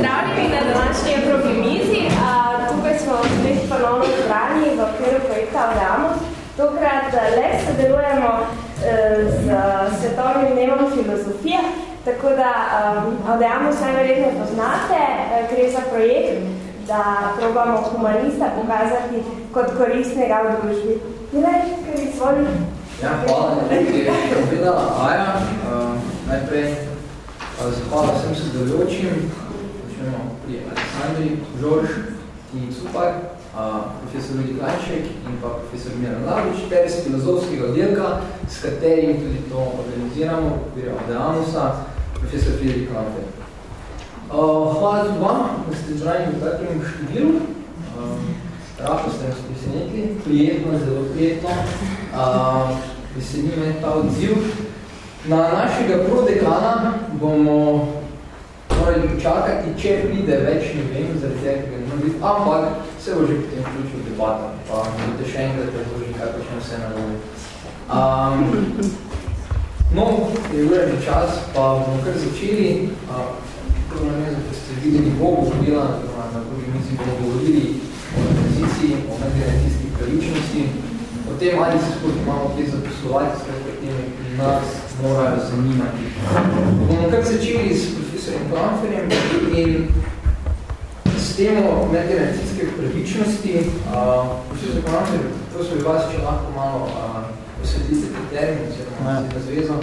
Pozdravljeni na današnji Evropi mizi. Tukaj smo spet ponovno zbrani v okviru projekta Odeamus. Tokrat le sodelujemo z svetovnim dnevom filozofije, tako da Odeamus najverjetno poznate. Gre za projekt, da probamo humanista pokazati kot koristnega v družbi. Milej, kar izvoli. Ja, hvala, da je povedala Aja. Najprej zahvala vsem sodelujočim, začnemo pri Aleksandri, Žorž in Cupar, profesor Rudi Klanček in pa profesor Miran Lavič, ter iz filozofskega oddelka, s katerim tudi to organiziramo, okvirja Odeanusa, profesor Friedrich Lampe. Hvala tudi vam, da ste zbrani v takem študiru. Rahko ste nas presenetli, prijetno, zelo prijetno. Veseli me ta odziv. Na našega prodekana bomo morali počakati, če pride več, ne vem, zaradi tega, ga ne biti, ampak se bo že potem vključil debata, pa boste še enkrat predložili, kaj počnem vse na novi. Um, no, je ura že čas, pa bomo kar začeli. Prvo na mezo, da ste videli Bogu vodila, na drugi mizi bomo govorili o tranziciji, o medgenetijskih pravičnosti, o tem, ali se spod imamo kje zaposlovati, skratka teme, ki nas morajo zanimati. Bomo kar začeli s profesorjem Klamferjem in s temo medgeneracijske pravičnosti. Uh, profesor Klamfer, prosim bi vas, če lahko malo uh, posvetite te termin, oziroma ja. zvezo.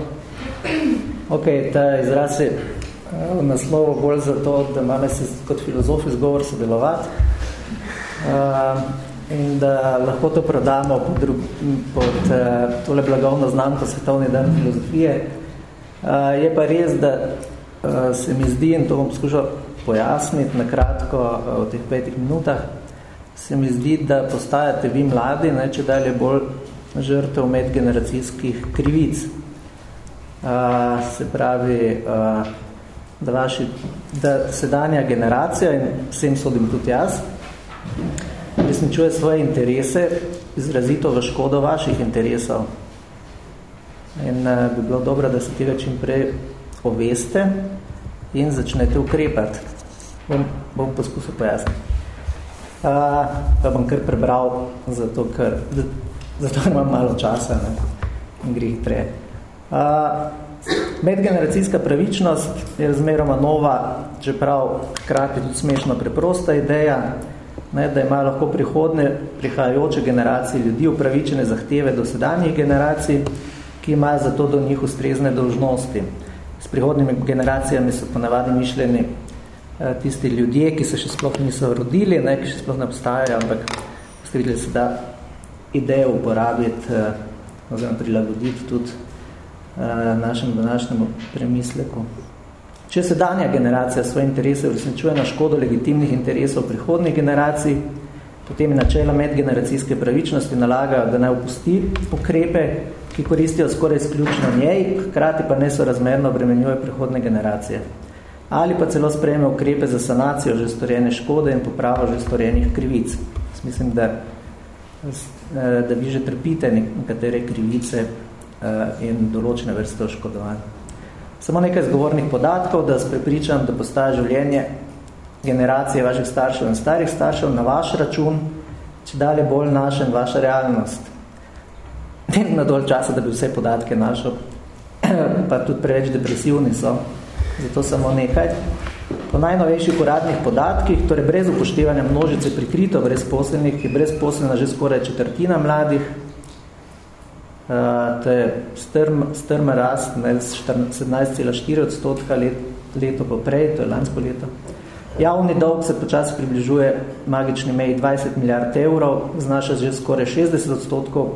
Ok, ta izraz je v naslovu bolj zato, da imamo se kot filozof izgovor sodelovati. Uh, in da lahko to prodamo pod, drug, pod uh, tole blagovno znamko Svetovni dan filozofije. Uh, je pa res, da se mi zdi, in to bom poskušal pojasniti na kratko uh, v teh petih minutah, se mi zdi, da postajate vi mladi, ne, če dalje bolj žrtev medgeneracijskih krivic. Uh, se pravi, uh, da, vaši, da sedanja generacija, in vsem sodim tudi jaz, resničuje svoje interese izrazito v škodo vaših interesov. In uh, bi bilo dobro, da se tega čim prej oveste in začnete ukrepati. Bom, bom poskusil pojasniti. Uh, pa bom kar prebral, zato ker, zato ker imam malo časa ne? in gre hitreje. Uh, medgeneracijska pravičnost je razmeroma nova, čeprav hkrati tudi smešno preprosta ideja, ne, da imajo lahko prihodne, prihajajoče generacije ljudi upravičene zahteve do sedanjih generacij, ki imajo zato do njih ustrezne dolžnosti. S prihodnimi generacijami so ponavadi mišljeni eh, tisti ljudje, ki se še sploh niso rodili, ne, ki še sploh ne obstajajo, ampak ste videli se da idejo uporabiti eh, oziroma prilagoditi tudi eh, našemu današnjemu premisleku. Če sedanja generacija svoje interese uresničuje na škodo legitimnih interesov prihodnih generacij, potem načela medgeneracijske pravičnosti nalagajo, da naj opusti ukrepe, ki koristijo skoraj izključno njej, hkrati pa ne so razmerno obremenjuje prihodne generacije. Ali pa celo sprejme ukrepe za sanacijo že storjene škode in popravo že storjenih krivic. Mislim, da, da vi že trpite nekatere krivice in določene vrste oškodovanja. Samo nekaj zgovornih podatkov, da se prepričam, da postaja življenje generacije vaših staršev in starih staršev na vaš račun, če dalje bolj našen vaša realnost. Ne na dolj časa, da bi vse podatke našel, pa tudi preveč depresivni so, zato samo nekaj. Po najnovejših uradnih podatkih, torej brez upoštevanja množice prikrito brezposelnih, je brezposelna že skoraj četrtina mladih, Uh, to je strm, strma rast ne, z 17,4 odstotka let, leto poprej, to je lansko leto. Javni dolg se počasi približuje magični meji 20 milijard evrov, znaša že skoraj 60 odstotkov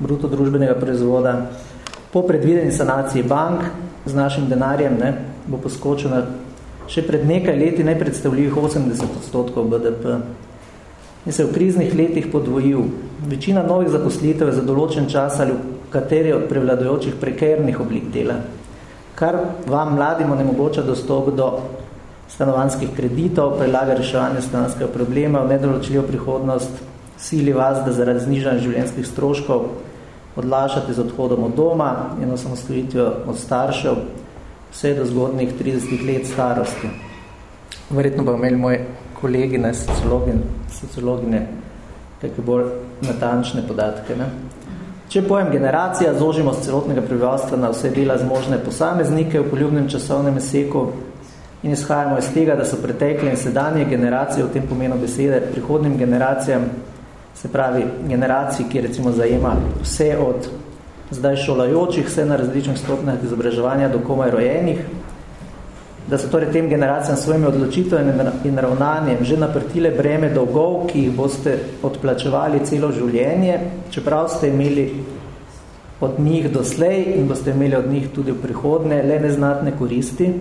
bruto družbenega proizvoda. Po predvideni sanaciji bank z našim denarjem ne, bo poskočil na še pred nekaj leti najpredstavljivih 80 odstotkov BDP in se v kriznih letih podvojil. Večina novih zaposlitev je za določen čas ali v kateri od prevladojočih prekernih oblik dela, kar vam mladim onemogoča dostop do stanovanskih kreditov, prelaga reševanje stanovanskega problema, v nedoločljivo prihodnost, sili vas, da zaradi znižanja življenjskih stroškov odlašate z odhodom od doma in osamostojitvijo od staršev vse do zgodnih 30 let starosti. verjetno bo imeli moji kolegi, ne, sociologin, sociologine, kakve bolj natančne podatke. Ne. Če pojem generacija, zožimo z celotnega prebivalstva na vse dela zmožne posameznike v poljubnem časovnem seku in izhajamo iz tega, da so pretekle in sedanje generacije v tem pomenu besede prihodnim generacijam, se pravi generaciji, ki recimo zajema vse od zdaj šolajočih, vse na različnih stopnjah izobraževanja do komaj rojenih, da so torej tem generacijam svojimi odločitvami in ravnanjem že naprtile breme dolgov, ki jih boste odplačevali celo življenje, čeprav ste imeli od njih doslej in boste imeli od njih tudi v prihodne le neznatne koristi.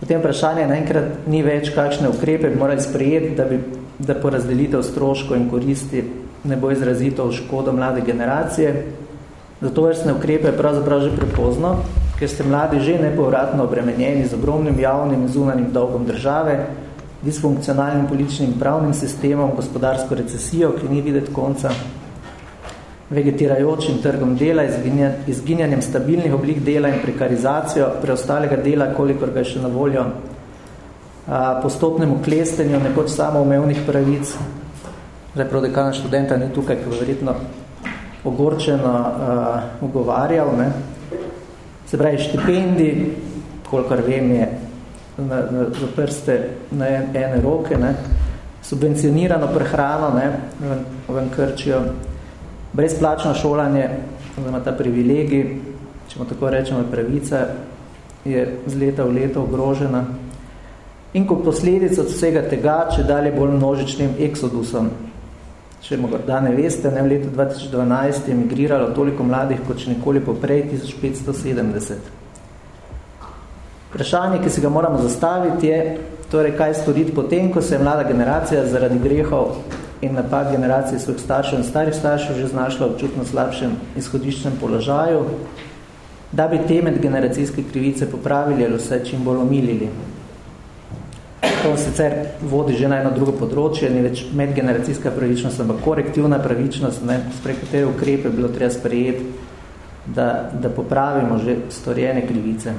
Potem vprašanje naenkrat ni več, kakšne ukrepe bi morali sprejeti, da, bi, da porazdelitev stroškov in koristi ne bo izrazito v škodo mlade generacije. Zato vrstne ukrepe je pravzaprav že prepozno, ker ste mladi že nepovratno obremenjeni z ogromnim javnim in zunanim dolgom države, disfunkcionalnim političnim pravnim sistemom, gospodarsko recesijo, ki ni videti konca, vegetirajočim trgom dela, izginjanjem stabilnih oblik dela in prekarizacijo preostalega dela, kolikor ga je še na voljo, postopnemu klestenju nekoč samoumevnih pravic, zdaj prodekana študenta ni tukaj, ki verjetno ogorčeno uh, ugovarjal, ne, Se pravi, štipendij, kolikor vem, je na, na, za prste na en, ene roke, ne, subvencionirano prehrano, ne, ven, ven krčijo, brezplačno šolanje, oziroma ta privilegij, če mu tako rečemo, pravica, je z leta v leto ogrožena. In kot posledica vsega tega, če dalje bolj množičnim eksodusom, Če morda ne veste, ne, v letu 2012 je emigriralo toliko mladih, kot še nikoli poprej, 1570. Vprašanje, ki se ga moramo zastaviti, je, torej, kaj storiti potem, ko se je mlada generacija zaradi grehov in napad generacije svojih staršev in starih staršev že znašla v občutno slabšem izhodiščnem položaju, da bi te medgeneracijske krivice popravili ali vse čim bolj omilili. To sicer vodi že na eno drugo področje, ni več medgeneracijska pravičnost, ampak korektivna pravičnost, ne, preko te ukrepe je bilo treba sprejeti, da, da popravimo že storjene krivice.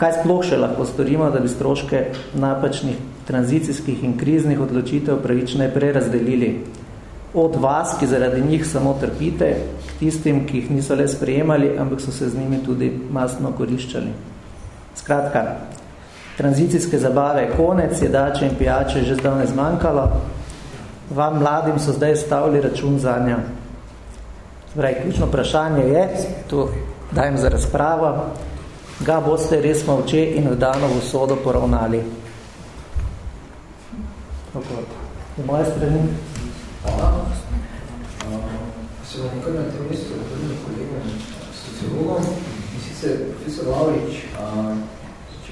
Kaj sploh še lahko storimo, da bi stroške napačnih tranzicijskih in kriznih odločitev pravične prerazdelili od vas, ki zaradi njih samo trpite, k tistim, ki jih niso le sprejemali, ampak so se z njimi tudi mastno koriščali. Skratka, tranzicijske zabave konec, jedače in pijače že zdavne zmanjkalo. Vam mladim so zdaj stavili račun za njo. Zdaj, ključno vprašanje je, tu dajem za razpravo, ga boste res molče in vdano v sodo poravnali. V moje strani. Se bom kar na tem mestu kolegom sociologom, in sicer profesor Lavrič,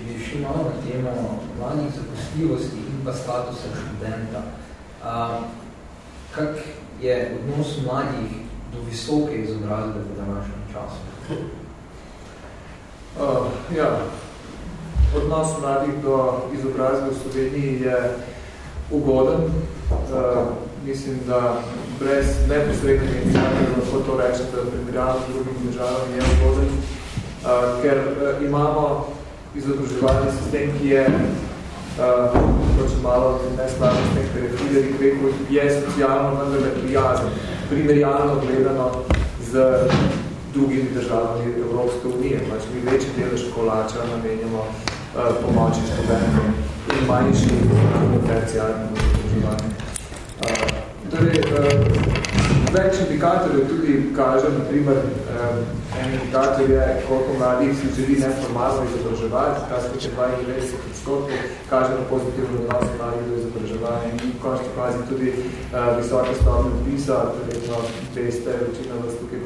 če bi šli malo na temo mladih zaposljivosti in pa statusa študenta. Uh, kak je odnos mladih do visoke izobrazbe v današnjem času? Uh, ja, odnos mladih do izobrazbe v Sloveniji je ugoden. Uh, mislim, da brez neposrednega indikatorja lahko to rečete, da primerjalno z drugim državam je ugoden, uh, ker uh, imamo izobraževalni sistem, ki je uh, malo neslavno s tem, kar je Friderik rekel, je socialno vendarle prijazen, primerjalno gledano z drugimi državami Evropske unije. Pač mi večji delež kolača namenjamo uh, pomoči študentom in manjši tercijalnim izobraževanjem. Uh, torej, uh, več indikatorjev tudi kaže, na primer, en indikator je, koliko mladih si želi neformalno izobraževati, ta skoče 92 odstotkov, kaže na pozitivno odnos mladih do izobraževanja in končno kvazi tudi eh, visoke stopne vpisa, verjetno veste, večina vas tukaj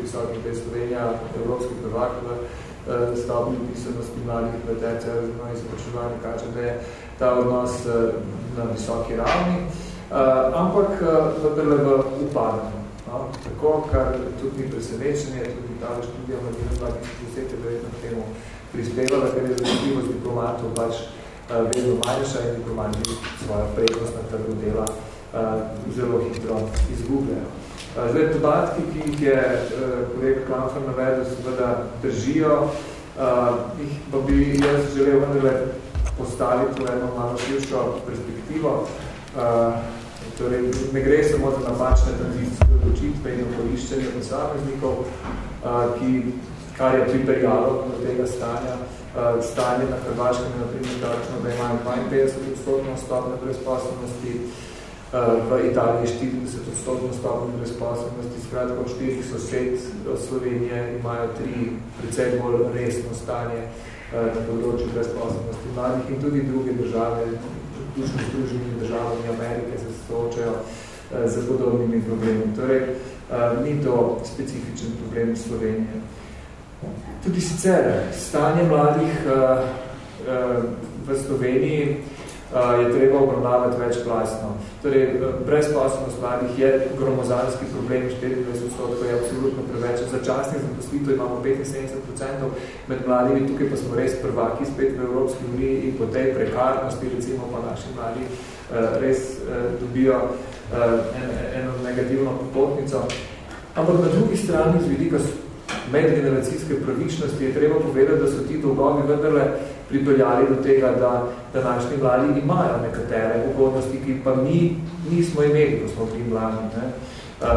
da je Slovenija evropski prvak v eh, stopni vpisanosti mladih v tercijalno izobraževanje, kaže, da je ta odnos eh, na visoki ravni. Uh, ampak uh, v upadanju. No, tako, kar tudi ni presenečenje, tudi ta študija Marina 2010 je verjetno k temu prispevala, ker je zanimivost diplomatov pač uh, vedno manjša in diplomati svojo prednost na trgu dela uh, zelo hitro izgubljajo. Uh, zdaj, podatki, ki jih je kolega Klamfer navedel, seveda držijo, jih pa bi jaz želel vendarle postaviti v eno malo širšo perspektivo. Torej, ne gre samo za napačne tranzicijske odločitve in okoliščenje posameznikov, ki, kar je pripeljalo do tega stanja. Stanje na Hrvaškem je naprimer takšno, da imajo 52 odstotno stopne brezposobnosti, v Italiji 40 odstotno stopne brezposobnosti, skratka od štirih sosed Slovenije imajo tri precej bolj resno stanje na področju brezposobnosti mladih in tudi druge države, vključno združenimi državami Amerike se soočajo uh, z podobnimi problemi. Torej, uh, ni to specifičen problem Slovenije. Tudi sicer stanje mladih uh, v Sloveniji je treba obravnavati večplastno. Torej, brezposobnost mladih je gromozanski problem, 24 odstotkov je absolutno preveč. Začasnih zaposlitev imamo 75% med mladimi, tukaj pa smo res prvaki spet v Evropski uniji in po tej prekarnosti, recimo pa naši mladi uh, res uh, dobijo en, eno negativno popotnico. Ampak na drugi strani, z vidika medgeneracijske pravičnosti, je treba povedati, da so ti dolgovi vendarle pripeljali do tega, da današnji mladi imajo nekatere ugodnosti, ki pa mi nismo imeli, ko smo bili mladi. Ne? Uh,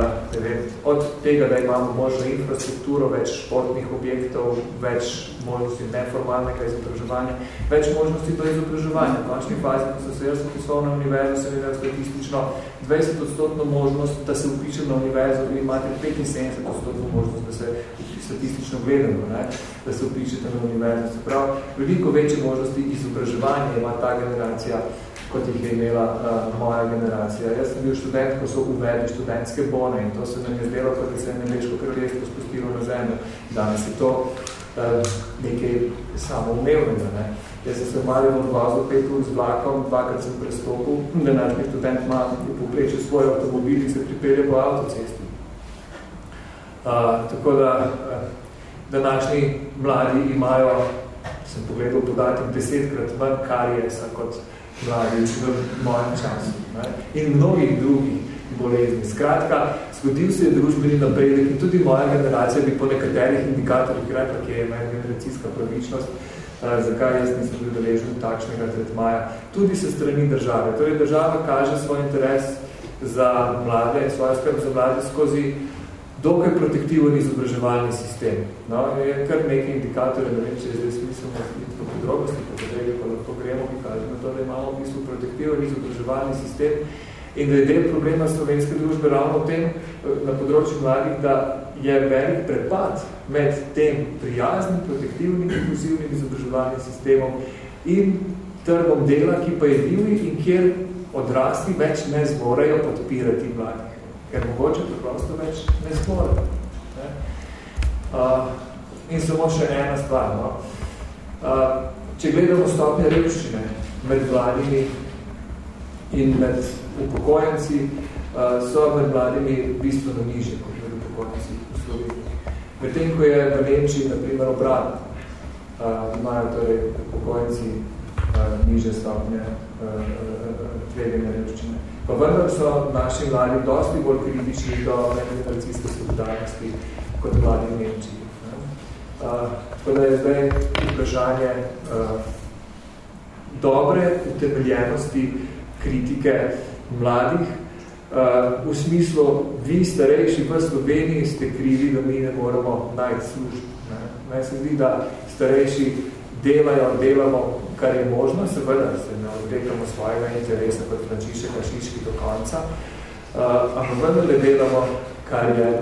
vem, od tega, da imamo možno infrastrukturo, več športnih objektov, več možnosti neformalnega izobraževanja, več možnosti do izobraževanja. V končni fazi, ko so se jaz poslovne univerze, sem imel statistično 20 odstotno možnost, da se upišem na univerzo, vi imate 75 odstotno možnost, da se statistično gledamo, ne, da se upišete na univerzo. Se pravi, veliko večje možnosti izobraževanja ima ta generacija, kot jih je imela uh, moja generacija. Jaz sem bil študent, ko so uvedli študentske bone in to se nam je zdelo, kot da se je nemeško kraljestvo spustilo na zemljo. Danes je to uh, nekaj samoumevnega. Ne. Jaz sem se mali odvazil pet ur z vlakom, dvakrat sem prestopil, današnji študent ima popreče svoj avtomobil in se pripelje po avtocesti. Uh, tako da uh, današnji mladi imajo, sem pogledal podatek, desetkrat manj karijesa kot mladi v mojem času. Ne? In mnogih drugih bolezni. Skratka, zgodil se je družbeni napredek in tudi moja generacija bi po nekaterih indikatorjih rekla, ki je generacijska pravičnost, uh, zakaj jaz nisem bil deležen takšnega tretmaja, tudi se strani države. Torej, država kaže svoj interes za mlade, svojo skrb za mlade skozi dokaj protektiven izobraževalni sistem. No, je kar nekaj indikatorjev, ne vem, če je zdaj smiselno po podrobnosti, po podregi, pa lahko gremo, ki kažemo to, da imamo v bistvu protektiven izobraževalni sistem in da je del problema slovenske družbe ravno v tem, na področju mladih, da je velik prepad med tem prijaznim, protektivnim, inkluzivnim izobraževalnim sistemom in trgom dela, ki pa je divni in kjer odrasli več ne zmorejo podpirati mladih ker mogoče preprosto več ne zmore. Uh, in samo še ena stvar. No? Uh, če gledamo stopnje revščine med mladimi in med upokojenci, uh, so med mladimi bistveno nižje, kot med upokojenci v Sloveniji. Medtem, ko je v Nemčiji, na primer, obrat, uh, imajo torej upokojenci uh, nižje stopnje uh, uh, tveganja revščine. Pa vendar so naši mladi dosti bolj kritični do generacijske solidarnosti kot mladi v Nemčiji. Uh, tako da je zdaj vprašanje uh, dobre utemeljenosti kritike mladih, uh, v smislu, vi starejši v Sloveniji ste krivi, da mi ne moramo najti služb. Ne? Naj se zdi, da starejši delajo, delamo kar je možno, seveda se ne odrekamo svojega interesa kot Frančišek Ašiški do konca, uh, ampak vendar le delamo, kar je,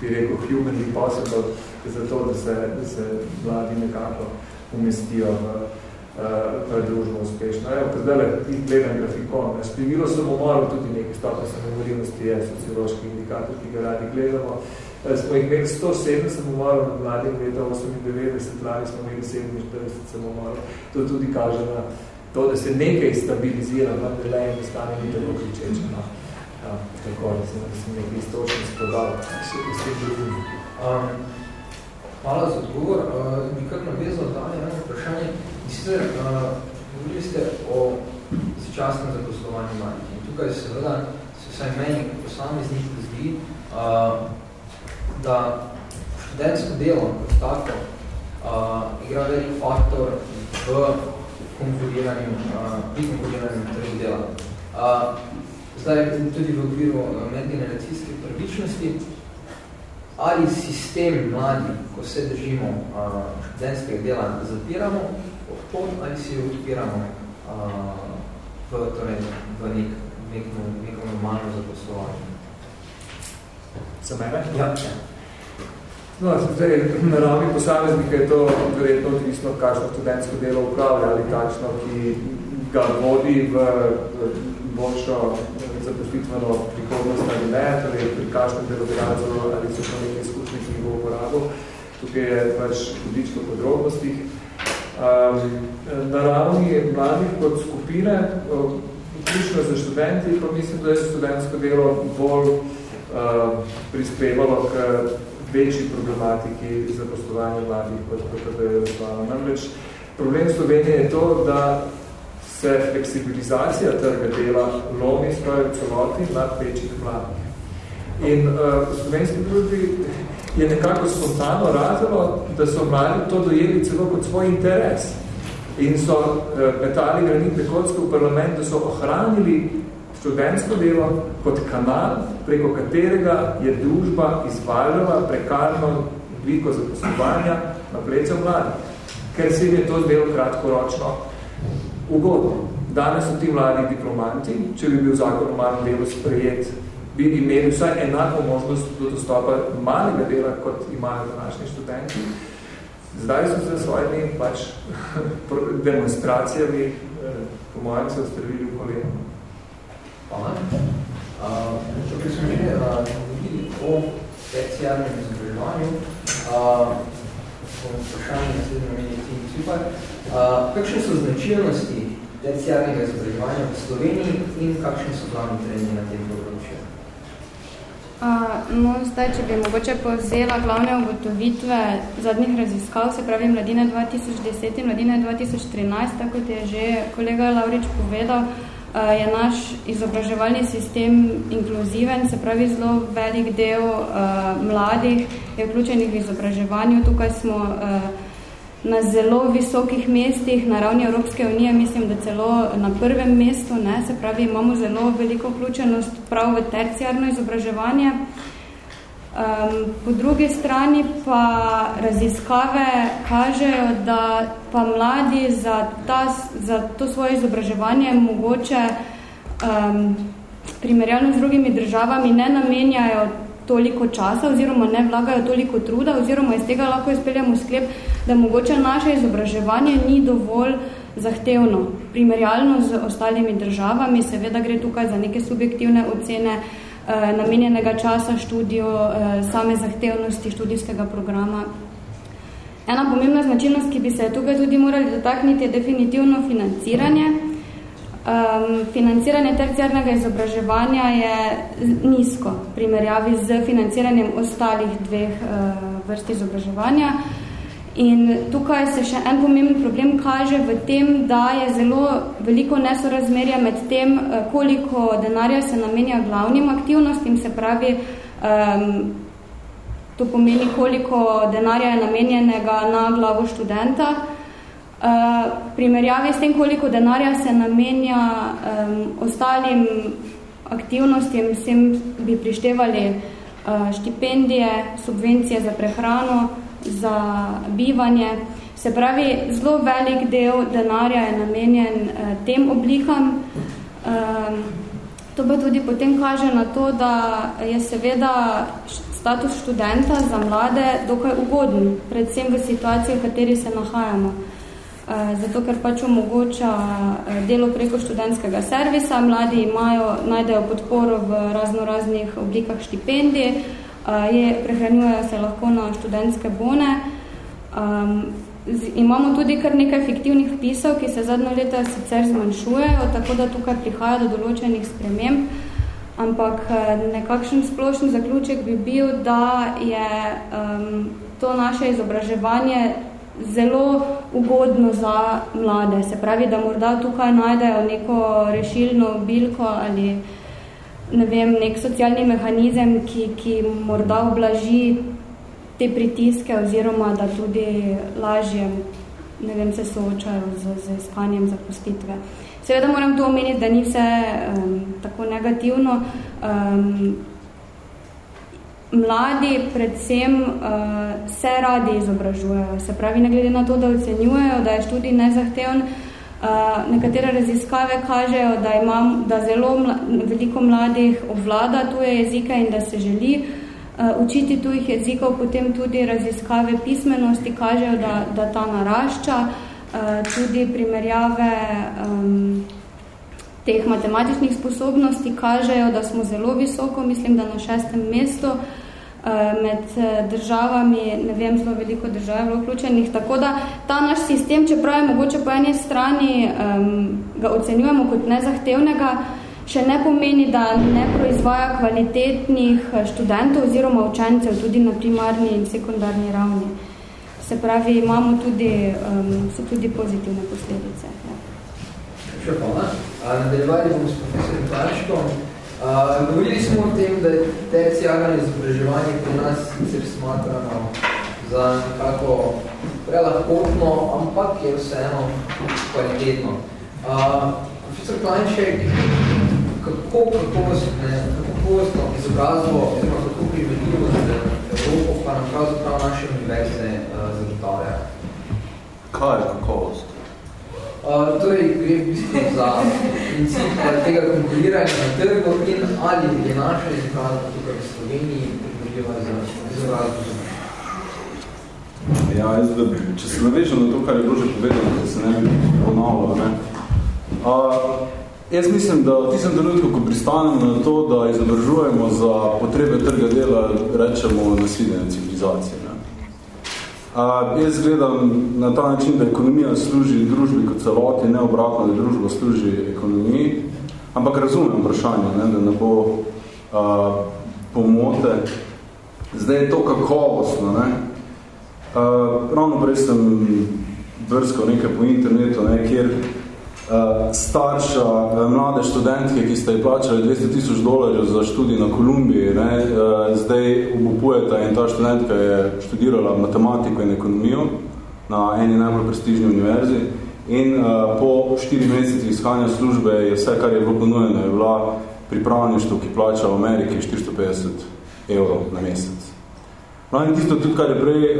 bi rekel, humanly possible, zato, da se, da se mladi nekako umestijo v, uh, v družbo uspešno. Evo, pa zdaj gledam grafikon. Sprivilo samomorov tudi nekaj stopne samomorilnosti je sociološki indikator, ki ga radi gledamo. Eh, smo jih imeli 170 samomorov na mladih leta 98, lani smo imeli 47 samomorov. To tudi kaže na to, da se nekaj stabilizira, vendar le in stane ni tako kričeče. No. Ja, tako, da sem, da sem nekaj istočno spodal. S tem drugim. Um, hvala za odgovor. Uh, bi kar navezal dalje eno vprašanje. Sicer, uh, govorili ste o začasnem zaposlovanju mladih. In tukaj seveda se vsaj meni posameznik zdi, uh, da študentsko delo kot tako uh, igra velik faktor v konfiguriranju, pri konfiguriranju trgu dela. Zdaj, tudi v okviru medgeneracijske pravičnosti, ali sistem mladi, ko se držimo študentskega dela, zapiramo odpod ali si jo odpiramo v, torej, v nek, nek, neko normalno zaposlovanje. Za mene? Ja. ja. No, zdaj, na ravni posameznika je to verjetno odvisno, kakšno študentsko delo upravlja ali takšno, ki ga vodi v boljšo zaposlitveno prihodnost ali ne, torej pri kakšnem delodajalcu ali so to nekaj izkušnje, ki bo uporabil. Tukaj je pač odlično podrobnostih. Um, na ravni mladih kot skupine, vključno za študenti, pa mislim, da je študentsko delo bolj uh, prispevalo k večji problematiki zaposlovanja mladih, kot je razvalo. Namreč problem Slovenije je to, da se fleksibilizacija trga dela lomi skoraj v celoti nad večjih mladih. In uh, v slovenski družbi je nekako spontano razelo, da so mladi to dojeli celo kot svoj interes. In so uh, metali granitne kocke v parlament, da so ohranili študentsko delo kot kanal, preko katerega je družba izvaljala prekarno obliko zaposlovanja na pleca mladih, ker se jim je to zdelo kratkoročno ugodno. Danes so ti mladi diplomanti, če bi bil zakon o malem delu sprejet, bi imeli vsaj enako možnost do dostopa malega dela, kot imajo današnji študenti. Zdaj so se svojimi pač demonstracijami, eh, po mojem, se ostrevili v kolenu. Hvala. Če smo že govorili o terciarnem izobraževanju, bom vprašanje naslednjo namenje Tim Cipar. Kakšne so značilnosti terciarnega izobraževanja v Sloveniji in kakšni so glavni trendi na tem področju? Uh, no, zdaj, če bi mogoče povzela glavne ugotovitve zadnjih raziskav, se pravi Mladine 2010 in Mladine 2013, tako kot je že kolega Laurič povedal, uh, je naš izobraževalni sistem inkluziven, se pravi zelo velik del uh, mladih je vključenih v izobraževanju. Tukaj smo uh, na zelo visokih mestih na ravni Evropske unije, mislim, da celo na prvem mestu, ne? se pravi imamo zelo veliko vključenost prav v terciarno izobraževanje. Um, po drugi strani pa raziskave kažejo, da pa mladi za, ta, za to svoje izobraževanje mogoče um, primerjalno z drugimi državami ne namenjajo toliko časa oziroma ne vlagajo toliko truda oziroma iz tega lahko izpeljamo sklep, da mogoče naše izobraževanje ni dovolj zahtevno. Primerjalno z ostalimi državami, seveda gre tukaj za neke subjektivne ocene, Eh, namenjenega časa študiju, eh, same zahtevnosti študijskega programa. Ena pomembna značilnost, ki bi se tukaj tudi morali dotakniti, je definitivno financiranje. Um, financiranje terciarnega izobraževanja je nizko v primerjavi z financiranjem ostalih dveh uh, vrst izobraževanja. Uh, In tukaj se še en pomemben problem kaže v tem, da je zelo veliko nesorazmerja med tem, eh, koliko denarja se namenja glavnim aktivnostim, se pravi, um, to pomeni, koliko denarja je namenjenega na glavo študenta. Uh, primerjavi s tem, koliko denarja se namenja um, ostalim aktivnostim, vsem bi prištevali uh, štipendije, subvencije za prehrano, za bivanje. Se pravi, zelo velik del denarja je namenjen eh, tem oblikam. Um, to pa tudi potem kaže na to, da je seveda status študenta za mlade dokaj ugoden, predvsem v situaciji, v kateri se nahajamo. Uh, zato, ker pač omogoča uh, delo preko študentskega servisa, mladi imajo, najdejo podporo v razno raznih oblikah štipendij, uh, je, prehranjujejo se lahko na študentske bone. Um, z, imamo tudi kar nekaj fiktivnih vpisov, ki se zadnjo leta sicer zmanjšujejo, tako da tukaj prihaja do določenih sprememb, ampak nekakšen splošen zaključek bi bil, da je um, to naše izobraževanje zelo ugodno za mlade. Se pravi, da morda tukaj najdejo neko rešilno bilko ali ne vem, nek socialni mehanizem, ki, ki morda oblaži te pritiske oziroma da tudi lažje ne vem, se soočajo z, z iskanjem zapustitve. Seveda moram to omeniti, da ni vse um, tako negativno. Um, mladi predvsem uh, se radi izobražujejo. Se pravi, ne glede na to, da ocenjujejo, da je študij nezahteven, uh, nekatere raziskave kažejo, da, imam, da zelo mla, veliko mladih obvlada tuje jezike in da se želi uh, učiti tujih jezikov, potem tudi raziskave pismenosti kažejo, da, da ta narašča, uh, tudi primerjave um, teh matematičnih sposobnosti kažejo, da smo zelo visoko, mislim, da na šestem mestu, uh, med eh, državami, ne vem, zelo veliko držav je bilo vključenih, tako da ta naš sistem, čeprav je mogoče po eni strani um, ga ocenjujemo kot nezahtevnega, še ne pomeni, da ne proizvaja kvalitetnih eh, študentov oziroma učencev tudi na primarni in sekundarni ravni. Se pravi, imamo tudi, um, so tudi pozitivne posledice. Ja. Še hvala. Nadaljevali bomo s profesorjem Klančkom. Uh, govorili smo o tem, da je tercijalno izobraževanje pri nas sicer smatrano za nekako prelahkotno, ampak je vseeno kvalitetno. Uh, profesor Klanček, kako kakovostno izobrazbo, oziroma kako primerljivo z Evropo, pa nam pravzaprav naše univerze uh, zagotavlja? Kaj je kakovost? Uh, torej, gre v bistvu za princip tega konkuriranja na trgu in ali je naša izobrazba tukaj v Sloveniji primerljiva za izobrazbo Ja, jaz, da, če se navežem na to, kar je bilo že povedano, da se ne bi ponavljalo, ne. Uh, jaz mislim, da v tistem trenutku, ko pristanem na to, da izobržujemo za potrebe trga dela, rečemo naslednje civilizacije. Uh, jaz gledam na ta način, da ekonomija služi družbi kot celoti, ne obratno, da družba služi ekonomiji, ampak razumem vprašanje, ne, da ne bo uh, pomote. Zdaj je to kakovostno. Ne. Uh, ravno prej sem vrskal nekaj po internetu, ne, kjer starša eh, mlade študentke, ki ste ji plačali 200 tisoč dolarjev za študij na Kolumbiji, ne, eh, zdaj obupujeta in ta študentka je študirala matematiko in ekonomijo na eni najbolj prestižni univerzi in po štiri meseci iskanja službe je vse, kar je bilo ponujeno, je bila pripravništvo, ki plača v Ameriki 450 evrov na mesec. No in tisto tudi, kar je prej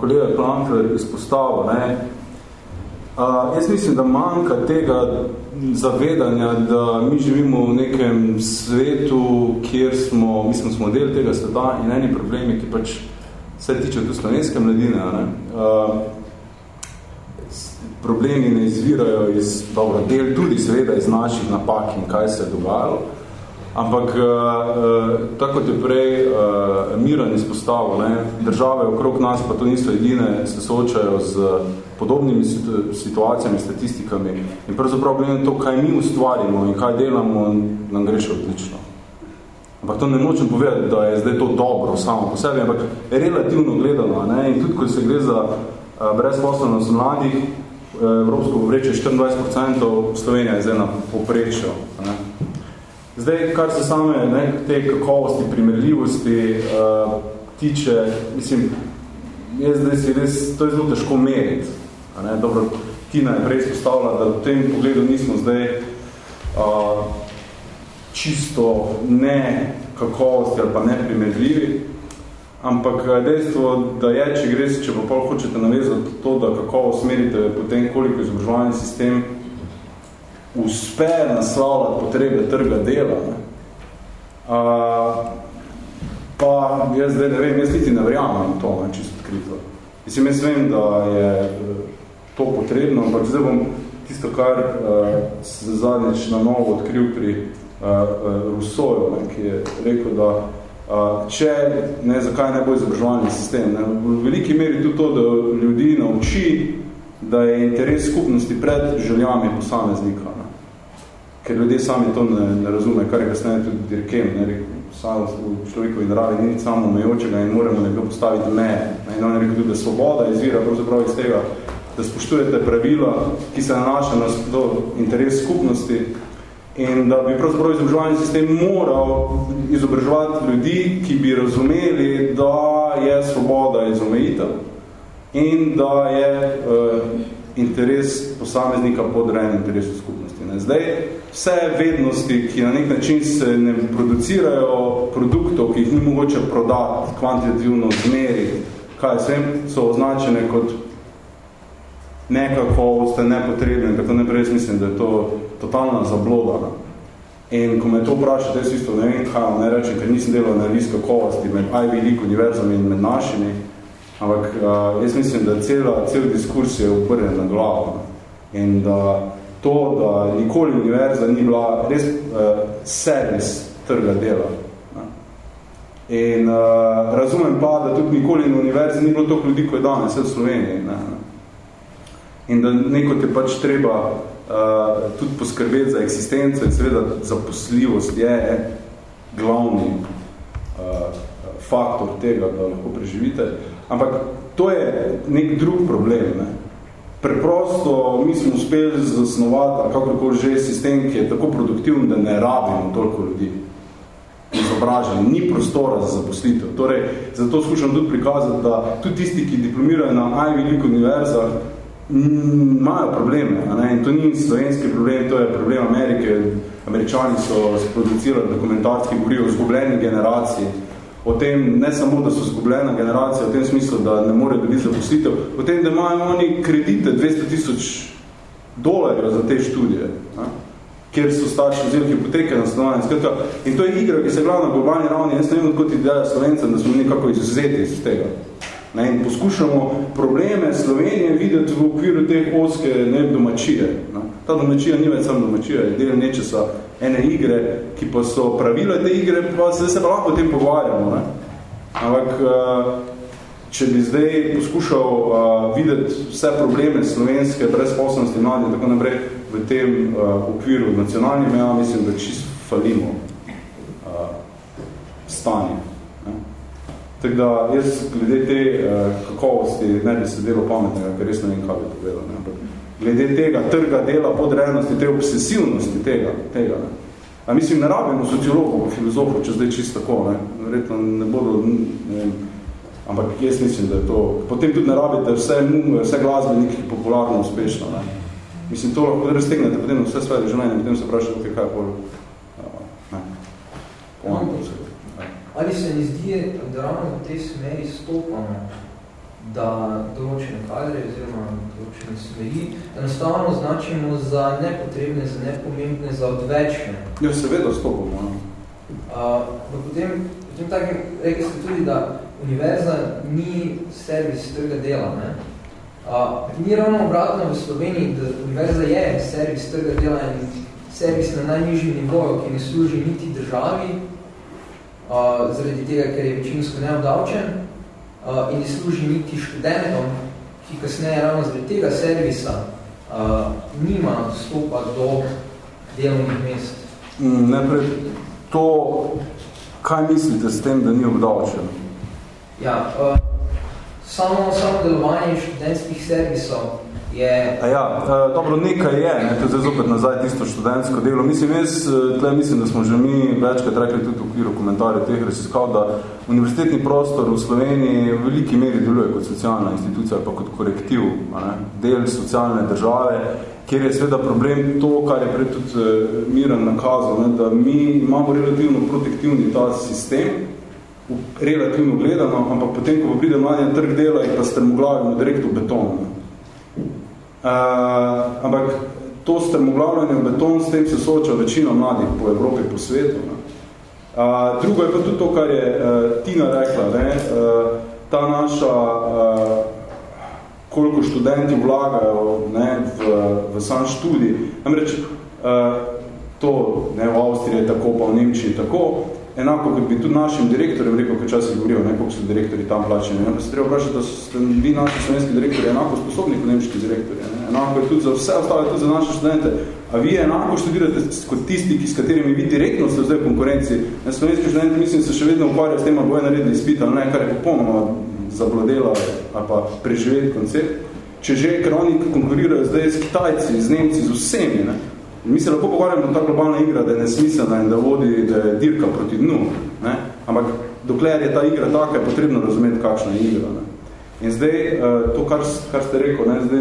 kolega Planfer izpostavil, ne, Uh, jaz mislim, da manjka tega zavedanja, da mi živimo v nekem svetu, kjer smo, mislim, smo del tega sveta in eni problemi, ki pač vse tiče tu slovenske mladine, ne? Uh, problemi ne izvirajo iz, dobro, del tudi seveda iz naših napak in kaj se je dogajalo, ampak uh, tako kot je prej uh, Miran izpostavil, ne? države okrog nas, pa to niso edine, se soočajo z podobnimi situacijami, statistikami in pravzaprav gledam to, kaj mi ustvarimo in kaj delamo, nam gre še odlično. Ampak to ne močem povedati, da je zdaj to dobro samo po sebi, ampak relativno gledano. Ne? In tudi, ko se gre za brezposlenost mladih, Evropsko povreče 24%, Slovenija je zdaj na poprečju. Ne? Zdaj, kar se same ne, te kakovosti, primerljivosti uh, tiče, mislim, jaz zdaj si res, to je zelo težko meriti. A ne? Dobro, Tina je prej izpostavila, da v tem pogledu nismo zdaj uh, čisto ne kakovosti ali pa ne primerljivi, ampak dejstvo, da je, če gre, če pa pol hočete navezati to, da kakovost merite potem, koliko izobraževalni sistem uspe naslavljati potrebe trga dela, ne? Uh, pa jaz zdaj ne vem, jaz niti ne verjamem to, ne, čisto odkrito. Mislim, jaz vem, da je to potrebno, ampak zdaj bom tisto, kar uh, se zadnjič na novo odkril pri uh, uh, Rusoju, ne, ki je rekel, da uh, če, ne, zakaj ne bo izobraževalni sistem, ne, v veliki meri tudi to, da ljudi nauči, da je interes skupnosti pred željami posameznika. Ne. Ker ljudje sami to ne, ne razume, kar je kasneje tudi Dirkem, ne, rekel, samo v človekovi naravi ni samo omejočega in moramo nekdo postaviti meje. In on je rekel tudi, da svoboda izvira pravzaprav iz tega, da spoštujete pravila, ki se nanaša na interes skupnosti in da bi pravzaprav izobraževalni sistem moral izobraževati ljudi, ki bi razumeli, da je svoboda izomejitev in da je uh, interes posameznika podrejen interesu skupnosti. Ne. Zdaj, vse vednosti, ki na nek način se ne producirajo produktov, ki jih ni mogoče prodati, kvantitativno zmeriti, kaj svem, so označene kot nekakovosti, nepotrebne in tako naprej, mislim, da je to totalna zabloda. Ne. In ko me to vprašate, jaz isto ne vem, kaj ne rečem, ker nisem delal na vis kakovosti med Ivy League univerzami in med našimi, ampak uh, jaz mislim, da cela, cel diskurs je uprjen na glavo. In da to, da nikoli univerza ni bila res uh, servis trga dela. Ne. In uh, razumem pa, da tudi nikoli na univerzi ni bilo toliko ljudi, kot je danes, v Sloveniji. Ne. In da neko te pač treba uh, tudi poskrbeti za eksistenco in seveda zaposljivost je glavni uh, faktor tega, da lahko preživite. Ampak to je nek drug problem. Ne? Preprosto mi smo uspeli zasnovati kakorkoli že sistem, ki je tako produktivn, da ne rabimo toliko ljudi izobraženi, ni prostora za zaposlitev. Torej, zato skušam tudi prikazati, da tudi tisti, ki diplomirajo na Ivy League univerzah, imajo probleme. Ne? In to ni slovenski problem, to je problem Amerike. Američani so sproducirali dokumentarci, ki govorijo o zgubljeni generaciji. O tem, ne samo, da so zgubljena generacija, v tem smislu, da ne more dobiti zaposlitev, o tem, da imajo oni kredite 200 tisoč dolarjev za te študije, ne? kjer so starši vzeli hipoteke na stanovanje. In to je igra, ki se gleda na globalni ravni. Jaz ne vem, odkot ideja slovencem, da smo nekako izuzeti iz tega. Ne, in poskušamo probleme Slovenije videti v okviru teh oske ne, domačije. Ne. Ta domačija ni več samo domačija, je del nečesa ene igre, ki pa so pravila te igre, pa se, se pa lahko o tem pogovarjamo. Ne. Ampak, eh, če bi zdaj poskušal uh, videti vse probleme slovenske brezposobnosti mladi tako naprej v tem uh, okviru nacionalnim, ja mislim, da čisto falimo stanje. Tako da jaz glede te uh, kakovosti ne bi se delo pametnega, ker res ne vem, kaj bi povedal. Ne? Glede tega trga dela, podrejenosti, te obsesivnosti tega, tega ne? A mislim, ne rabimo sociologov, filozofov, če zdaj čisto tako, ne? Verjetno ne bodo, ne vem, ampak jaz mislim, da je to, potem tudi ne rabite vse, vse glasbeniki popularno, uspešno, ne? Mislim, to lahko raztegnete potem vse svoje življenje, potem se vprašate, kaj je pol, uh, ne, pomanjko vse. Ali se ni zdi, da ravno v tej smeri stopamo, da določene kadre oziroma določene smeri enostavno označimo za nepotrebne, za nepomembne, za odvečne? Ja, seveda stopamo. Uh, potem, potem takim, rekli ste tudi, da univerza ni servis trga dela. Ne? Uh, ni ravno obratno v Sloveniji, da univerza je servis trga dela in servis na najnižjem nivoju, ki ne služi niti državi, uh, zaradi tega, ker je večinsko neobdavčen uh, in ne služi niti študentom, ki kasneje ravno zaradi tega servisa uh, nima dostopa do delovnih mest. Mm, Najprej to, kaj mislite s tem, da ni obdavčen? Ja, uh, samo, samo delovanje študentskih servisov je... A ja, e, dobro, nekaj je, ne, to je zdaj zopet nazaj tisto študentsko delo. Mislim, jaz, e, tle mislim, da smo že mi večkrat rekli tudi v okviru komentarjev teh raziskav, da univerzitetni prostor v Sloveniji v veliki meri deluje kot socialna institucija, pa kot korektiv, ne, del socialne države, kjer je seveda problem to, kar je pred tudi e, Miran nakazal, ne, da mi imamo relativno protektivni ta sistem, relativno gledano, ampak potem, ko pride mladje na trg dela, je pa strmoglavimo direkt v beton. Ne. Uh, ampak to strmoglavljanje v beton, s tem se sooča večina mladih po Evropi, po svetu. Ne. Uh, drugo je pa tudi to, kar je uh, Tina rekla, ne, uh, ta naša, uh, koliko študenti vlagajo ne, v, v sam študij. Namreč, uh, to ne, v Avstriji je tako, pa v Nemčiji tako, enako kot bi tudi našim direktorjem rekel, kaj časih govorijo, ne, koliko so direktori tam plačeni. Se treba vprašati, da ste vi naši slovenski direktori enako sposobni kot nemški direktori. Ne. Enako je tudi za vse ostale, tudi za naše študente. A vi enako študirate kot tisti, ki, s katerimi vi direktno ste zdaj v konkurenci. Ne, slovenski študenti, mislim, se še vedno ukvarjajo s tem, ali bojo naredili izpit, ali ne, kar je popolnoma zabladela ali pa preživeti koncept. Če že, ker oni konkurirajo zdaj s Kitajci, z Nemci, z vsemi, ne, Mi se lahko pogovarjamo, da ta globalna igra, da je nesmiselna in da vodi, da je dirka proti dnu. Ne? Ampak dokler je ta igra taka, je potrebno razumeti, kakšna je igra. Ne? In zdaj, uh, to, kar, kar ste rekel, ne? zdaj,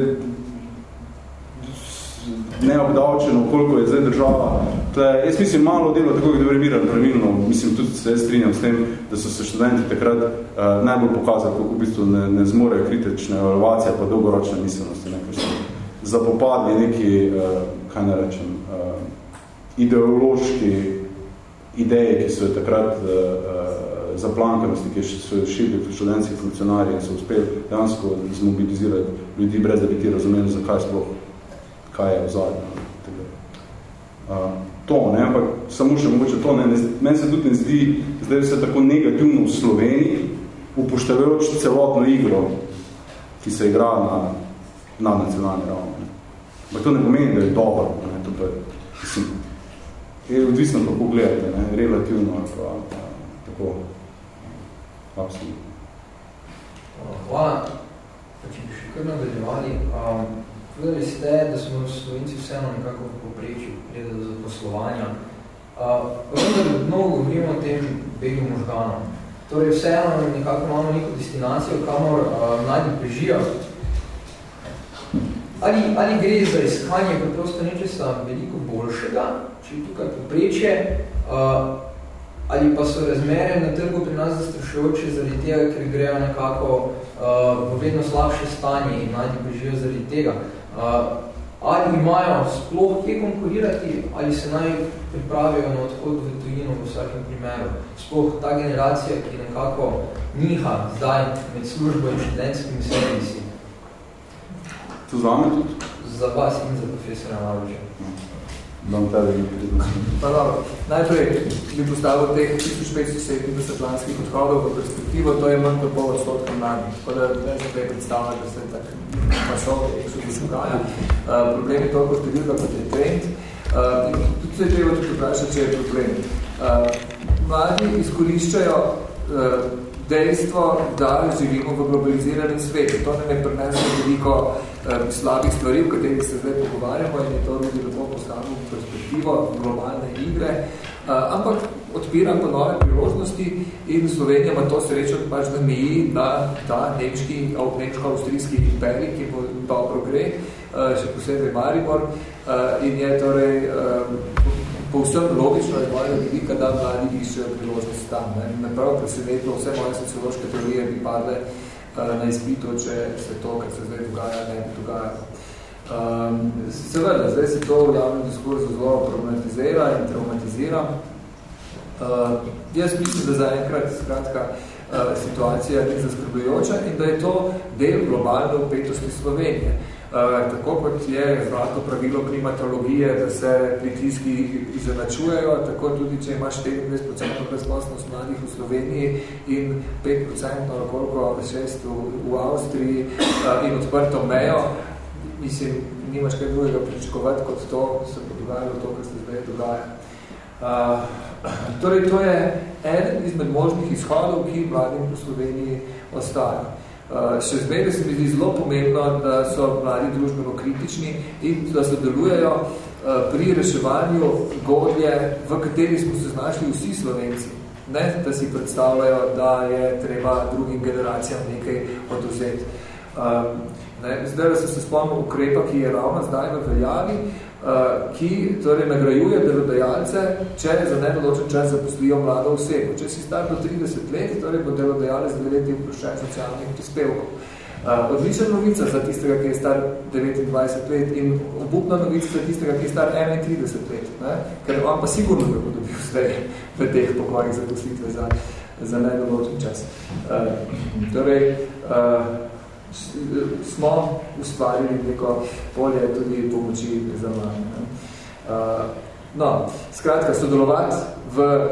neobdavčeno, koliko je zdaj država. Tle, jaz mislim, malo delo, tako kot je vremiran, pravilno, mislim, tudi se strinjam s tem, da so se študenti takrat uh, najbolj pokazali, kako v bistvu ne, ne zmore kritične evaluacije pa dolgoročne miselnosti. Ne, zapopadli neki, uh, kaj ne rečem, uh, ideološki ideje, ki so je takrat uh, uh, zaplankanosti, ki so šibili študentski funkcionarji in so uspeli dejansko zmobilizirati ljudi, brez da bi ti razumeli, zakaj sploh, kaj je vzadnje. Uh, to, ne, ampak samo še mogoče to, ne, meni se tudi ne zdi, zdaj vse tako negativno v Sloveniji, upoštevajoč celotno igro, ki se igra na, na nacionalni ravni. Ampak to ne pomeni, da je dobro, ne, to pa mislim, je odvisno, kako gledate, ne, relativno, pa, pa, tako, absolutno. Hvala. Če bi še kar nadaljevali, um, povedali ste, da smo Slovenci vseeno nekako v poprečju glede do zaposlovanja. Vendar uh, mnogo govorimo o tem begu možganom. Torej vseeno nekako imamo neko destinacijo, kamor uh, mladi bežijo. Ali, ali gre za iskanje preprosto nečesa veliko boljšega, če je tukaj poprečje, uh, ali pa so razmere na trgu pri nas zastrašujoče zaradi tega, ker grejo nekako uh, v vedno slabše stanje in mladi bežijo zaradi tega. Uh, ali imajo sploh kje konkurirati, ali se naj pripravijo na odhod v tujino v vsakem primeru. Sploh ta generacija, ki nekako niha zdaj med službo in študentskimi servisi. To za me tudi? Za vas in za profesora Maroča. Dam tebe in Pa dobro, najprej bi postavil teh 1570 lanskih odhodov v perspektivo, to je manj kot pol odstotka mladih. Tako da ne se prej predstavlja, da se tak masovni eksodus dogaja. Uh, problem je toliko številka, kot je trend. Uh, in tudi se je treba tudi vprašati, če je problem. Uh, mladi izkoriščajo uh, dejstvo, da živimo v globaliziranem svetu. To nam je prineslo veliko uh, slabih stvari, v katerih se zdaj pogovarjamo in je to tudi lepo postavljeno perspektivo globalne igre. Uh, ampak odpira pa nove priložnosti in Slovenija ima to srečo, pač da meji na ta nemški, nemško-avstrijski imperij, ki bo dobro gre, uh, še posebej Maribor uh, in je torej uh, povsem logično iz mojega vidika, da mladi iščejo priložnost tam. Ne? Naprav presenetno, vse moje sociološke teorije bi padle uh, na izpitu, če se to, kar se zdaj dogaja, ne bi dogajalo. Um, seveda, zdaj se to v javnem diskurzu zelo problematizira in traumatizira. Uh, jaz mislim, da zaenkrat skratka uh, situacija ni zaskrbljujoča in da je to del globalne upetosti Slovenije. Uh, tako kot je zlato pravilo klimatologije, da se pritiski izenačujejo, tako tudi, če imaš 24% brezposnost mladih v Sloveniji in 5% koliko šest v, v Avstriji uh, in odprto mejo, mislim, nimaš kaj drugega pričakovati kot to, se bo dogajalo to, kar se zdaj dogaja. Uh, torej, to je eden izmed možnih izhodov, ki mladim v Sloveniji ostaja. Uh, še zdaj se mi zdi zelo pomembno, da so mladi družbeno kritični in da sodelujejo uh, pri reševanju godlje, v kateri smo se znašli vsi Slovenci. Ne, da si predstavljajo, da je treba drugim generacijam nekaj oduzeti. Um, ne, zdaj, da sem se spomnil ukrepa, ki je ravno zdaj v veljavi, uh, ki torej nagrajuje delodajalce, če za nedoločen čas zaposlijo mlado osebo. Če si star do 30 let, torej bo delodajalec dve leti vprašen socialnih prispevkov. Uh, odlična novica za tistega, ki je star 29 let in obupna novica za tistega, ki je star 31 let, ne? ker on pa sigurno ne bo dobil zdaj v teh pokojih zaposlitve za, za nedoločen čas. Uh, torej, uh, smo ustvarili neko polje tudi pomoči za mlade. Uh, no, skratka, sodelovati v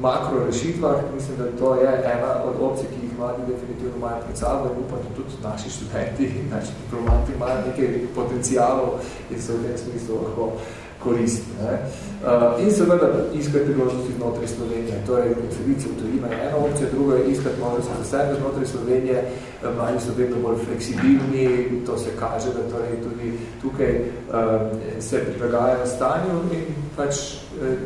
makro rešitvah, mislim, da to je ena od opcij, ki jih mladi definitivno imajo pred sabo in upam, da tudi naši študenti, naši diplomati imajo nekaj potencijalov in se v tem smislu lahko uh, koristi. Ne? Uh, in seveda iskati priložnosti znotraj Slovenije. Torej, celice v tujina je ena opcija, druga je iskati možnosti za sebe znotraj Slovenije. Mladi so vedno bolj fleksibilni, to se kaže, da torej tudi tukaj uh, se pripregavajo stanju in pač,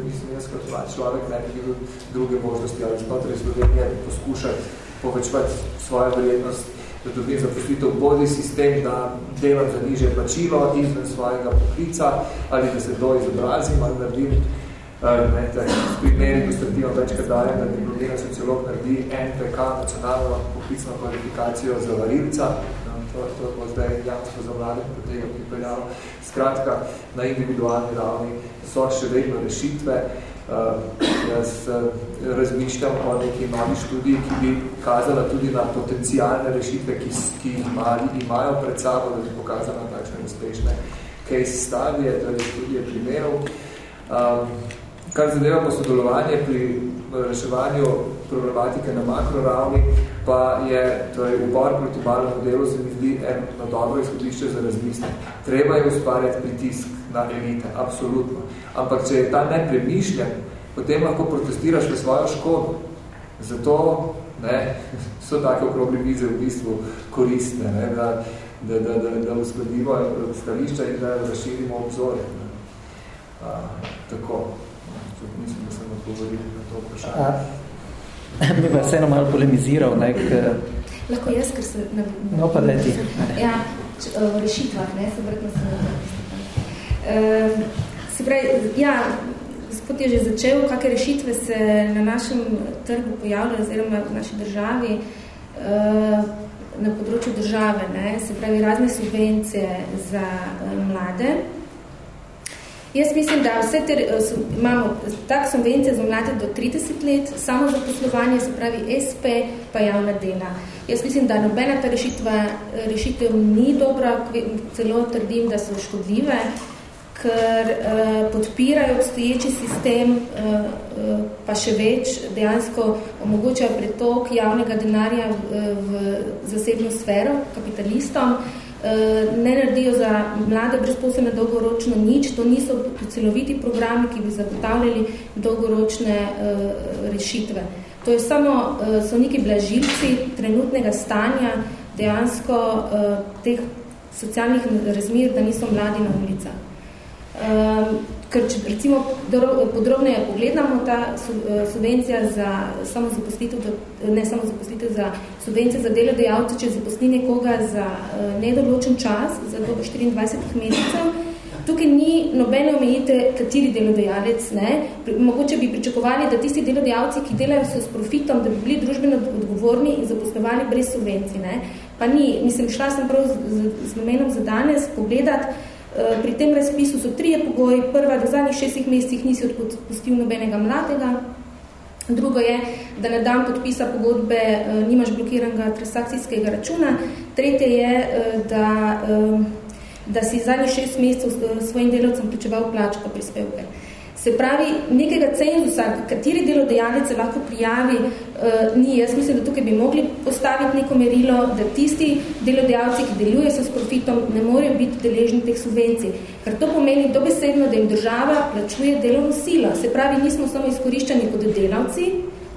mislim, jaz kot mlad človek ne bi druge možnosti ali znotraj Slovenije poskušati povečevati svojo vrednost da dobim zaposlitev bodi sistem, da delam za niže plačilo izven svojega poklica ali da se to izobrazim ali naredim tak, s primeri ilustrativno večkrat dajem, da diplomiran sociolog naredi NPK, nacionalno poklicno kvalifikacijo za varilca, to, to bo zdaj jamstvo za mlade, po tega pripeljalo. Skratka, na individualni ravni so še vedno rešitve, jaz uh, razmišljam o neki novi študiji, ki bi kazala tudi na potencijalne rešitve, ki, ki mali imajo pred sabo, da bi pokazala takšne uspešne case stadije, torej študije primerov. Um, kar zadeva sodelovanje pri reševanju problematike na makro ravni, pa je torej, upor proti malemu delu se mi zdi eno dobro izhodišče za razmislek. Treba je ustvarjati pritisk na elite, absolutno. Ampak, če je ta nepremišljen, potem lahko protestiraš v svojo škodo. Zato ne, so take okrogli vize v bistvu koristne, ne, da, da, da, da, da uskladimo stališča in da razširimo obzore. Ne. A, tako. Mislim, da sem odgovoril na to vprašanje. Bi pa vseeno malo polemiziral. Ne, k... Lahko jaz, ker se... Ne, no, pa leti. Ja, č, v rešitvah, ne, se vrtno se ne Uh, se pravi, ja, gospod je že začel, kakve rešitve se na našem trgu pojavljajo, oziroma v naši državi, uh, na področju države, ne, se pravi, razne subvencije za uh, mlade. Jaz mislim, da vse te, so, imamo tak subvencije za mlade do 30 let, samo za poslovanje, se pravi SP, pa javna dela. Jaz mislim, da nobena ta rešitva, rešitev ni dobra, celo trdim, da so škodljive, ker uh, podpirajo obstoječi sistem, uh, uh, pa še več dejansko omogočajo pretok javnega denarja v, v zasebno sfero kapitalistom, uh, ne naredijo za mlade brezposobne dolgoročno nič, to niso celoviti programi, ki bi zagotavljali dolgoročne uh, rešitve. To je samo, uh, so neki blažilci trenutnega stanja dejansko uh, teh socialnih razmir, da niso mladi na ulicah. Um, ker če recimo podrobneje pogledamo ta eh, subvencija za samozaposlitev, ne samozaposlitev za subvencija za delodajalce, če zaposli nekoga za uh, nedoločen čas, za dobo 24 mesecev, tukaj ni nobene omejite, kateri delodajalec, ne, mogoče bi pričakovali, da tisti delodajalci, ki delajo so s profitom, da bi bili družbeno odgovorni in zaposlovali brez subvencij, ne, pa ni, mislim, šla sem prav z, z, z namenom za danes pogledati, Eh, pri tem razpisu so trije pogoji. Prva, da v zadnjih šestih mesecih nisi odpustil nobenega mladega. Drugo je, da na dan podpisa pogodbe eh, nimaš blokiranega transakcijskega računa. Tretje je, eh, da, da si zadnjih šest mesecev svojim delovcem plačeval plačko prispevke. Se pravi, nekega cenzusa, kateri delodajalec se lahko prijavi, uh, ni. Jaz mislim, da tukaj bi mogli postaviti neko merilo, da tisti delodajalci, ki delujejo s profitom, ne morejo biti deležni teh subvencij. Ker to pomeni dobesedno, da jim država plačuje delovno silo. Se pravi, nismo samo izkoriščeni kot delavci,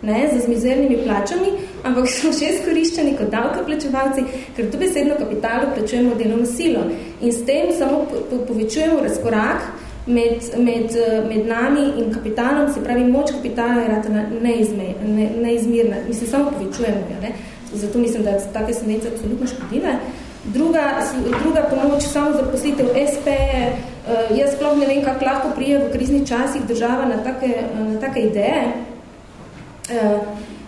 ne, z mizernimi plačami, ampak smo še izkoriščeni kot davkoplačevalci, ker dobesedno kapitalu plačujemo delovno silo. In s tem samo po, po, povečujemo razkorak, med, med, med nami in kapitalom, se pravi, moč kapitala je rata neizme, neizmirna. Mi se samo povečujemo, ja, ne? zato mislim, da take subvencije absolutno škodile. Druga, druga pomoč, samo zaposlitev SP, uh, jaz sploh ne vem, kako lahko prije v kriznih časih država na take, na take ideje. Uh,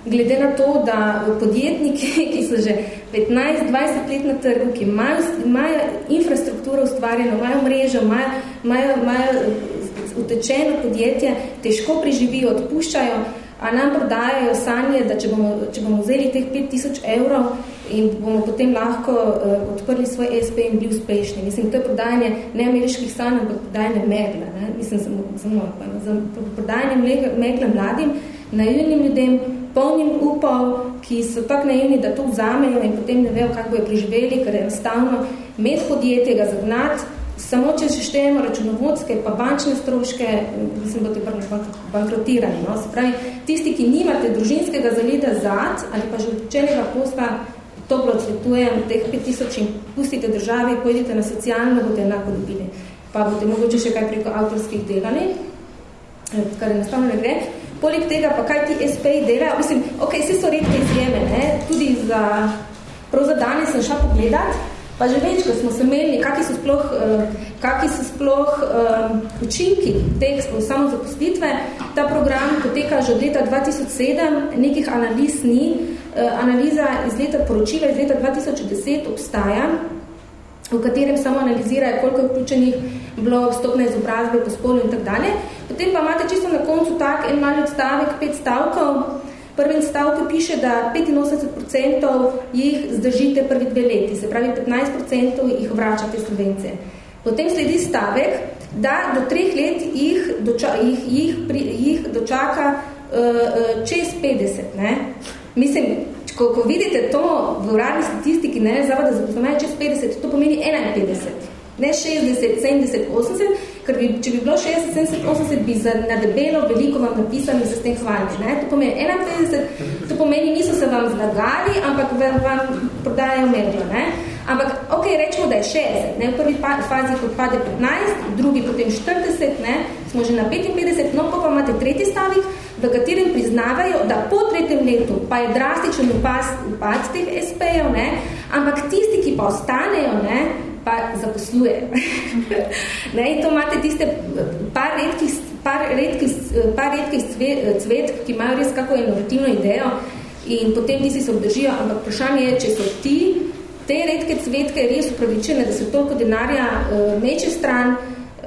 glede na to, da podjetniki, ki so že 15-20 let na trgu, ki imajo, imajo infrastrukturo ustvarjeno, imajo mrežo, imajo, imajo, imajo utečeno podjetje, težko preživijo, odpuščajo, a nam prodajajo sanje, da če bomo, če bomo vzeli teh 5000 evrov in bomo potem lahko uh, odprli svoj SP in bili uspešni. Mislim, to je prodajanje ne ameriških sanj, ampak prodajanje megla. Mislim, samo, samo za prodajanje megla mladim, naivnim ljudem, polnim upov, ki so tako naivni, da to vzamejo in potem ne vejo, kako bojo preživeli, ker je enostavno med podjetje ga zagnati, samo če se štejemo računovodske pa bančne stroške, mislim, da te bankrotirani. No? Se pravi, tisti, ki nimate družinskega zalida zad ali pa že učenega posla, toplo odsvetujem teh 5000 in pustite državi, pojdite na socialno, boste enako dobili. Pa boste mogoče še kaj preko avtorskih delali, kar enostavno ne gre. Poleg tega pa kaj ti SP delajo, mislim, ok, vse so redke izjeme, ne? tudi za prav za danes sem šla pogledat, pa že več, ko smo se imeli, kaki so sploh, kaki so sploh um, učinki teh samozaposlitve. Ta program poteka že od leta 2007, nekih analiz ni. Analiza iz leta poročila iz leta 2010 obstaja, v katerem samo analizirajo, koliko je vključenih bilo vstopne izobrazbe po spolu in tak dalje. Potem pa imate čisto na koncu tak en mali odstavek, pet stavkov. Prvem stavku piše, da 85% jih zdržite prvi dve leti, se pravi 15% jih vračate subvencije. Potem sledi stavek, da do treh let jih, doča, jih, jih, pri, jih dočaka uh, čez 50. Ne? Mislim, ko, ko vidite to v uradni statistiki, ne, zavada za poslovanje čez 50, to pomeni 51. Ne 60, 70, 80, ker bi, če bi bilo 60, 70, 80, bi za nadebelo veliko vam napisali in se s tem hvalili. Ne? To pomeni 51, to pomeni, niso se vam zlagali, ampak vam, vam prodajajo medlo. Ne? Ampak, ok, rečemo, da je 60. Ne? V prvi fazi odpade 15, v drugi potem 40, ne? smo že na 55, no pa pa imate tretji stavik, v katerem priznavajo, da po tretjem letu pa je drastičen upad, upad teh SP-jev, ampak tisti, ki pa ostanejo, ne, pa zaposluje. ne, in to imate tiste par redkih, par redkih, par redkih cvet, ki imajo res kako inovativno idejo in potem tisti se obdržijo, ampak vprašanje je, če so ti, te redke cvetke res upravičene, da se toliko denarja uh, meče stran,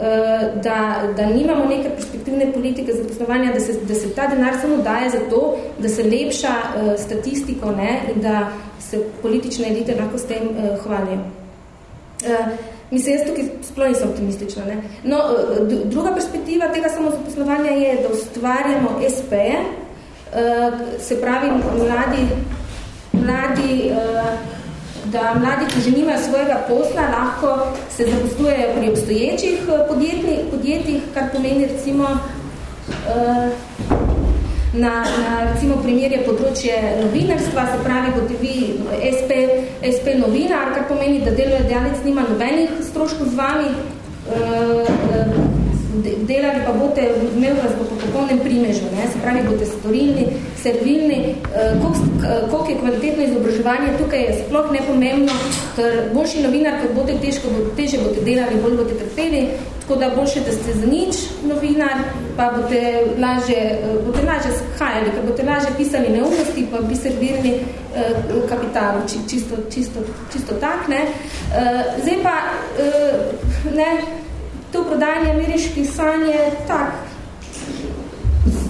Eh, da, da nimamo neke perspektivne politike za poslovanje, da se, da se ta denar samo daje za to, da se lepša uh, statistiko ne, in da se politične elite lahko s tem uh, hvalijo. Uh, mislim, jaz tukaj sploh nisem optimistična. Ne. No, uh, druga perspektiva tega samozaposlovanja je, da ustvarjamo SP, uh, se pravi mladi, mladi uh, da mladi, ki že nimajo svojega posla, lahko se zaposlujejo pri obstoječih eh, podjetnih, podjetjih, kar pomeni recimo eh, na, na recimo primerje področje novinarstva, se pravi, bote vi SP, SP novinar, kar pomeni, da deloje dejalec nima nobenih stroškov z vami, eh, delali pa bote, imel vas bo po popolnem primežu, ne? se pravi, bote storilni, servilni, eh, koliko je kvalitetno izobraževanje, tukaj je sploh nepomembno, ker boljši novinar, kot bote težko, bo, teže bote delali, bolj bote trpeli, tako da boljše, da ste za nič novinar, pa bote laže, eh, bote laže skajali, ker bote laže pisali neumnosti, pa bi servirni eh, kapital, či, čisto, čisto, čisto tak, ne. Eh, zdaj pa, eh, ne, to prodajanje ameriških sanj je tak,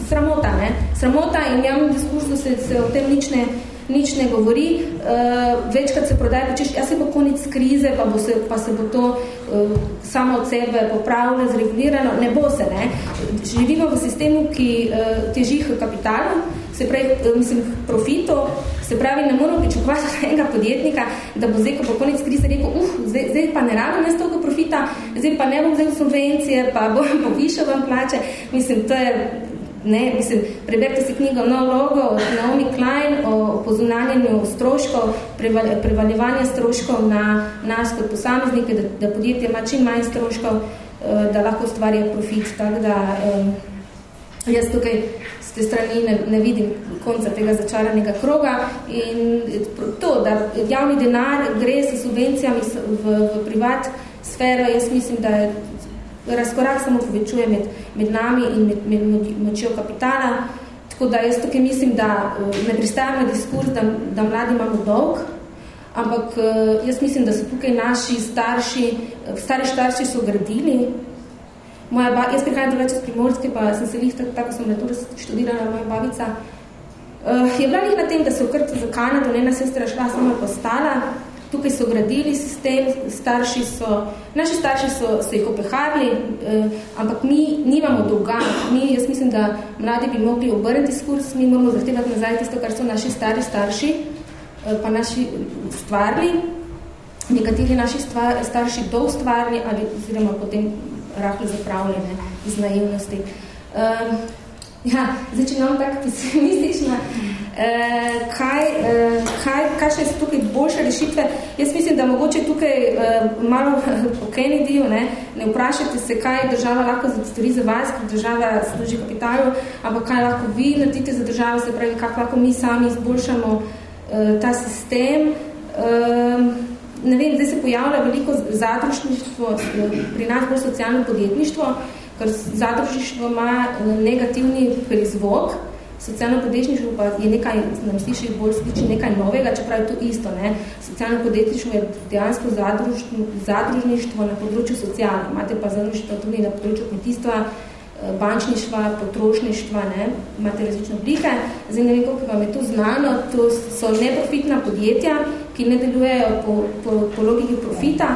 sramota, ne? Sramota in javnem diskursu se, se o tem nič ne, nič ne govori. Uh, večkrat se prodaja, pa češ, ja se bo konec krize, pa, bo se, pa se bo to uh, samo od sebe popravilo, zregulirano. Ne bo se, ne? Živimo v sistemu, ki uh, teži kapitalu, se pravi, uh, mislim, profito, Se pravi, ne moramo pričakovati enega podjetnika, da bo zdaj, ko bo konec krize rekel, uf, zdaj, zdaj pa ne rabim jaz toliko profita, zdaj pa ne bom vzel subvencije, pa bom povišal vam plače. Mislim, to je, ne, mislim, preberite si knjigo No logo od Naomi Klein o pozunanjenju stroškov, prevaljevanje stroškov na nas kot posameznike, da, da podjetje ima čim manj stroškov, eh, da lahko ustvarja profit. Tako da, jaz tukaj te strani ne, ne vidim konca tega začaranega kroga in to, da javni denar gre s subvencijami v, v privat sfero, jaz mislim, da je razkorak samo povečuje med, med nami in med, med močjo kapitala, tako da jaz tukaj mislim, da ne pristajam na diskurs, da, da mladi imamo dolg, ampak jaz mislim, da so tukaj naši starši, stari starši so gradili Moja ba, jaz prihajam drugače z Primorske, pa sem se lih, tako sem leto študirala, moja babica. Uh, je bila na tem, da se v za Kanado, njena sestra šla, samo je postala. Tukaj so gradili sistem, starši so, naši starši so se jih opehali, uh, ampak mi nimamo dolga. Mi, jaz mislim, da mladi bi mogli obrniti skurs, mi moramo zahtevati nazaj tisto, kar so naši stari starši, uh, pa naši stvarni, nekateri naši stvar, starši do ustvarni ali oziroma potem rahlo zapravljene iz naivnosti. Uh, ja, zdaj, če nam tako pesimistična, uh, kaj, uh, kaj, kaj še so tukaj boljše rešitve? Jaz mislim, da mogoče tukaj uh, malo po Kennedyju, ne, ne vprašate se, kaj država lahko zastori za vas, ker država služi kapitalu, ampak kaj lahko vi naredite za državo, se pravi, kako lahko mi sami izboljšamo uh, ta sistem, Um, ne vem, zdaj se pojavlja veliko zadružništvo, pri nas bolj socialno podjetništvo, ker zadružništvo ima negativni prizvok, socialno podjetništvo pa je nekaj, nam sliši bolj sliči nekaj novega, čeprav je to isto. Ne? Socialno podjetništvo je dejansko zadružništvo na področju socialno, imate pa zadružništvo tudi na področju kmetijstva, bančništva, potrošništva, ne, imate različne oblike. Zdaj ne vem, koliko vam je to znano, to so neprofitna podjetja, ki ne delujejo po, po, po logiki profita,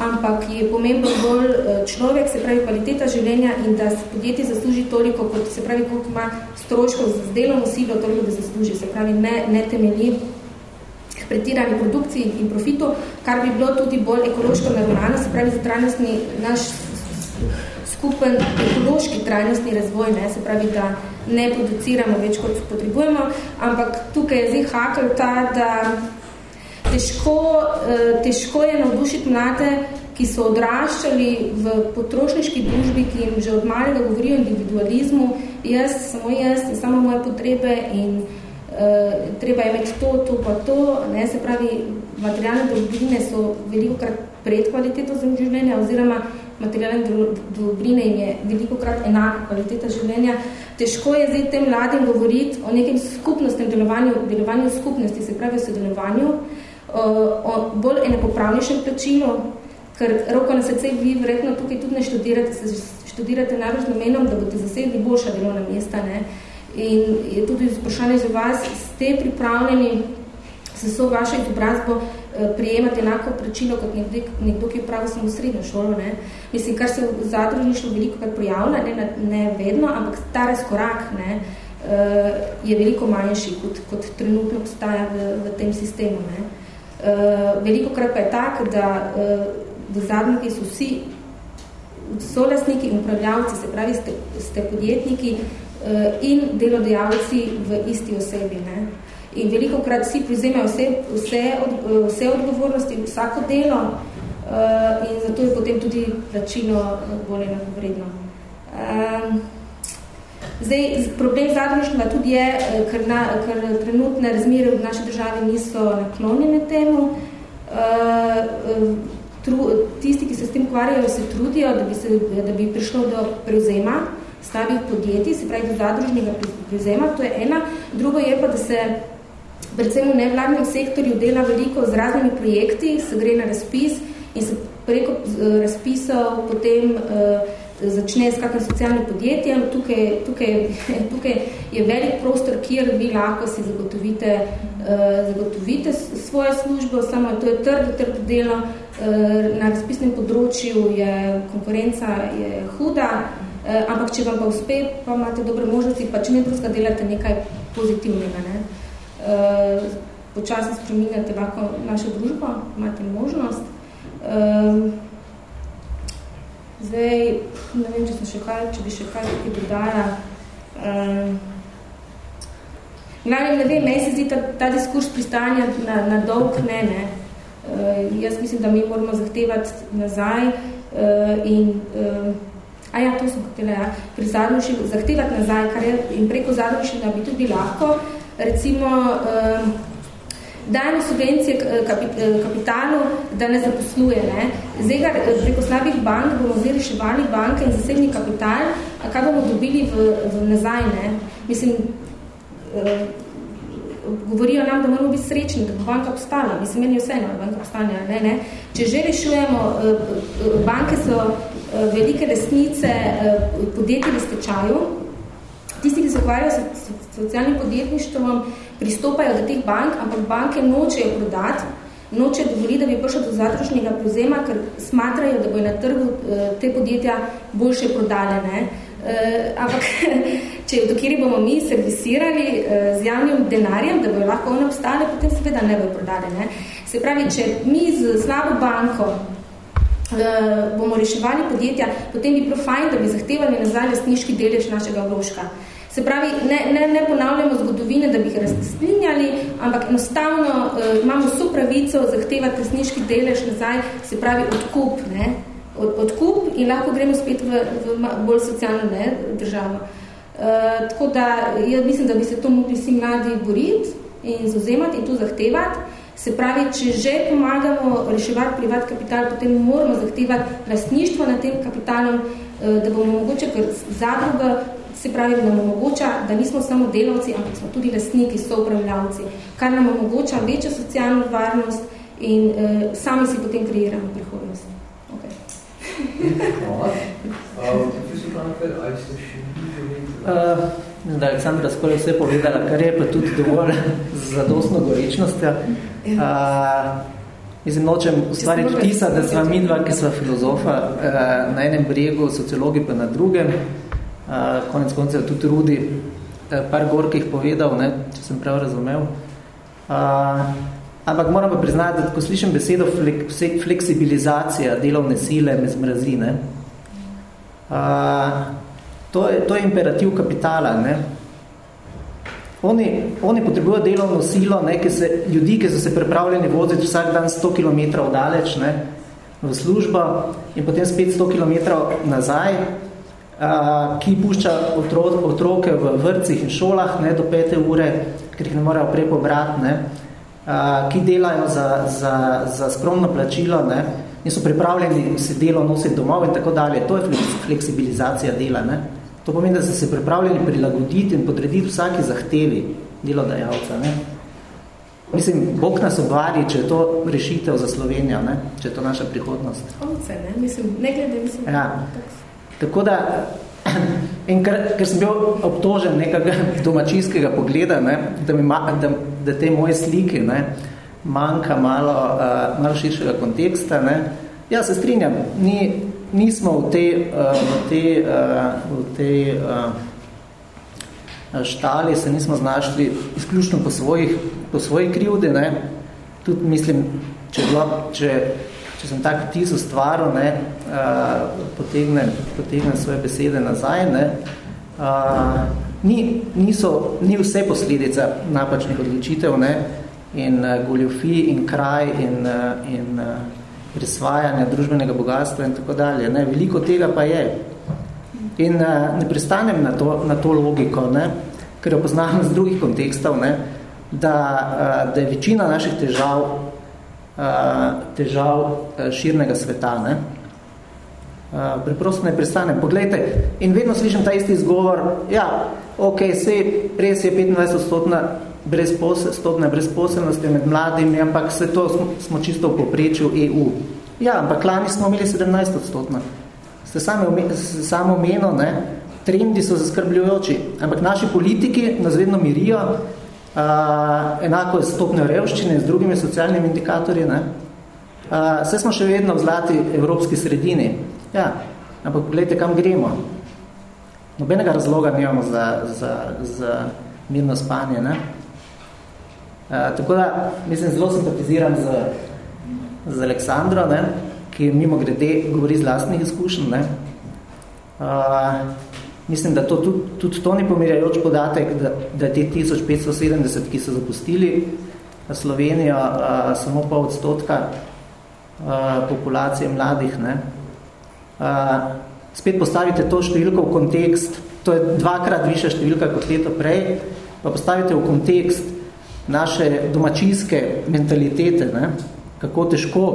ampak je pomemben bolj eh, človek, se pravi kvaliteta življenja in da se podjetje zasluži toliko, kot se pravi, koliko ima stroškov z delovno silo, toliko, da zasluži, se pravi, ne, ne temelji pretirani produkciji in profitu, kar bi bilo tudi bolj ekološko naravnano, se pravi, za trajnostni naš skupen ekološki trajnostni razvoj, ne, se pravi, da ne produciramo več, kot potrebujemo, ampak tukaj je zdaj hakel ta, da težko, eh, težko je navdušiti mlade, ki so odraščali v potrošniški družbi, ki jim že od malega govorijo o individualizmu, jaz, samo jaz, samo moje potrebe in uh, treba je imeti to, to pa to, ne, se pravi, materialne dobrine so veliko krat pred kvaliteto življenja oziroma materialne dobrine in je veliko krat enaka kvaliteta življenja. Težko je zdaj tem mladim govoriti o nekem skupnostnem delovanju, delovanju skupnosti, se pravi sodelovanju, o bolj enakopravnejšem plačilu, ker roko na srce vi verjetno tukaj tudi ne študirate, se študirate najbolj z namenom, da boste zasedli boljša delovna mesta. Ne? In je tudi vprašanje za vas, ste pripravljeni za so vašo izobrazbo Eh, prijemati enako prečilo kot nekdo, nekdo ki je pravi samo srednjo šolo. Ne. Mislim, kar se v zadružništvu veliko krat pojavlja, ne, ne vedno, ampak ta razkorak ne, eh, je veliko manjši, kot, kot trenutno obstaja v, v tem sistemu. Ne. Eh, veliko krat pa je tak, da v zadnjiki so vsi solastniki in upravljavci, se pravi, ste, ste podjetniki in delodajalci v isti osebi. Ne. In veliko krat vsi prizemajo vse, vse, od, vse odgovornosti, vsako delo uh, in zato je potem tudi plačilo bolj enakovredno. Um, zdaj, problem zadružnega tudi je, eh, ker, na, ker trenutne razmere v naši državi niso naklonjene temu. Uh, tru, tisti, ki se s tem kvarjajo, se trudijo, da bi, se, da bi prišlo do prevzema slabih podjetij, se pravi do zadružnega prevzema, to je ena. Drugo je pa, da se predvsem v nevladnem sektorju dela veliko z raznimi projekti, se gre na razpis in se preko razpisov potem uh, začne s kakšnim socialnim podjetjem. Tukaj, tukaj, tukaj je velik prostor, kjer vi lahko si zagotovite, uh, zagotovite svojo službo, samo to je trdo, trdo delo. Uh, na razpisnem področju je konkurenca je huda, uh, ampak če vam pa uspe, pa imate dobre možnosti, pa če ne drugega delate nekaj pozitivnega. Ne? Uh, počasno spreminjate lahko našo družbo, imate možnost. Uh, zdaj, ne vem, če, še kaj, če bi še kaj tukaj dodala. Uh, ne vem, meni se zdi ta, ta diskurs pristanja na, na dolg, ne, ne. Uh, jaz mislim, da mi moramo zahtevati nazaj uh, in uh, A ja, to sem hotela, ja. Pri zahtevati nazaj, kar je in preko zadnjši, da bi tudi lahko, recimo uh, dajemo subvencije eh, eh, kapitalu, da ne zaposluje. Ne? Zdaj ga preko slabih bank bomo vzeli še valih banke in zasebni kapital, kaj bomo dobili v, v nazaj? Ne? Mislim, govorijo nam, da moramo biti srečni, da bo banka obstala. Mislim, meni vse eno, banka obstane. Ne, ne. Če že rešujemo, banke so velike resnice podjetij v stečaju, se ukvarjajo s socialnim podjetništvom, pristopajo do teh bank, ampak banke nočejo prodati, nočejo dovoliti, da bi prišel do zadružnega prevzema, ker smatrajo, da bojo na trgu eh, te podjetja boljše prodale. Ne? Uh, ampak, če do kjer bomo mi servisirali uh, z javnim denarjem, da bojo lahko one obstale, potem seveda ne bojo prodali. Ne? Se pravi, če mi z slabo banko uh, bomo reševali podjetja, potem bi prav fajn, da bi zahtevali nazaj lastniški delež našega vložka. Se pravi, ne, ne, ne ponavljamo zgodovine, da bi jih razstlinjali, ampak enostavno uh, imamo vso pravico zahtevati resniški delež nazaj, se pravi odkup, ne? Od, odkup in lahko gremo spet v, v bolj socialno ne, državo. Uh, tako da, jaz mislim, da bi se to mogli vsi mladi boriti in zauzemati in to zahtevati. Se pravi, če že pomagamo reševati privat kapital, potem moramo zahtevati lastništvo na tem kapitalom, eh, da bomo mogoče kot zadruga, se pravi, nam omogoča, da nismo samo delavci, ampak smo tudi lastniki, so upravljavci, kar nam omogoča večjo socialno varnost in uh, sami si potem kreiramo prihodnost. Okay. Uh, da Aleksandra skoraj vse povedala, kar je pa tudi dovolj z zadostno goričnostjo. Uh, mislim, nočem ustvariti vtisa, da sva mi dva, ki sva filozofa, uh, na enem bregu, sociologi pa na drugem. Uh, konec koncev tudi Rudi uh, par gorkih povedal, ne, če sem prav razumel. Uh, ampak moram pa priznati, da ko slišim besedo fleksibilizacija delovne sile, me zmrazi. Ne. Uh, To je, to je imperativ kapitala. Ne? Oni, oni potrebujejo delovno silo, ne, ki se, ljudi, ki so se pripravljeni voziti vsak dan 100 km daleč ne, v službo in potem spet 100 km nazaj, a, ki pušča otro, otroke v vrcih in šolah ne, do 5 ure, ker jih ne morejo prej pobrati, ne, a, ki delajo za, za, za skromno plačilo ne, in so pripravljeni se delo nositi domov in tako dalje. To je fleksibilizacija dela. Ne. To pomeni, da so se pripravljeni prilagoditi in podrediti vsaki zahtevi delodajalca. Ne? Mislim, Bog nas obvari, če je to rešitev za Slovenijo, ne? če je to naša prihodnost. Konce, ne? Mislim, ne glede, mislim. Ja. Tako da, in ker, ker sem bil obtožen nekega domačijskega pogleda, ne? Da, mi, da, da te moje slike ne? manjka malo, uh, malo širšega konteksta, ne? ja, se strinjam, ni, nismo v tej, uh, v tej, uh, v tej uh, štali, se nismo znašli izključno po svojih, po svojih krivdi, ne. Tudi mislim, če, bila, če, če sem tak vtis ustvaril, ne, uh, potegne, potegne svoje besede nazaj, ne, uh, ni, niso, ni vse posledica napačnih odločitev, ne, in uh, goljofij, in kraj, in, uh, in uh, prisvajanja družbenega bogatstva in tako dalje. Ne. Veliko tega pa je. In uh, ne pristanem na to, na to logiko, ne, ker jo poznam z drugih kontekstov, ne, da, uh, da je večina naših težav, težav širnega sveta. Ne. Uh, preprosto ne pristanem. Poglejte, in vedno slišim ta isti izgovor, ja, ok, sej, res je 25 odstotna brezposel, med mladimi, ampak vse to smo, smo čisto v poprečju EU. Ja, ampak lani smo imeli 17 odstotna. Ste samo omeno, ne? trendi so zaskrbljujoči, ampak naši politiki nas vedno mirijo, enako je stopne revščine z drugimi socialnimi indikatorji, ne? A, vse smo še vedno v zlati evropski sredini. Ja, ampak gledajte, kam gremo. Nobenega razloga nimamo za, za, za mirno spanje. Ne? Uh, tako da, mislim, zelo simpatiziram z, z Aleksandro, ne, ki mimo grede govori z lastnih izkušenj. Ne. Uh, mislim, da to tudi, tudi to ni pomirjajoč podatek, da, da te 1570, ki so zapustili Slovenijo, uh, samo pol odstotka uh, populacije mladih. Ne. Uh, spet postavite to številko v kontekst, to je dvakrat višja številka kot leto prej, pa postavite v kontekst naše domačijske mentalitete, ne? kako težko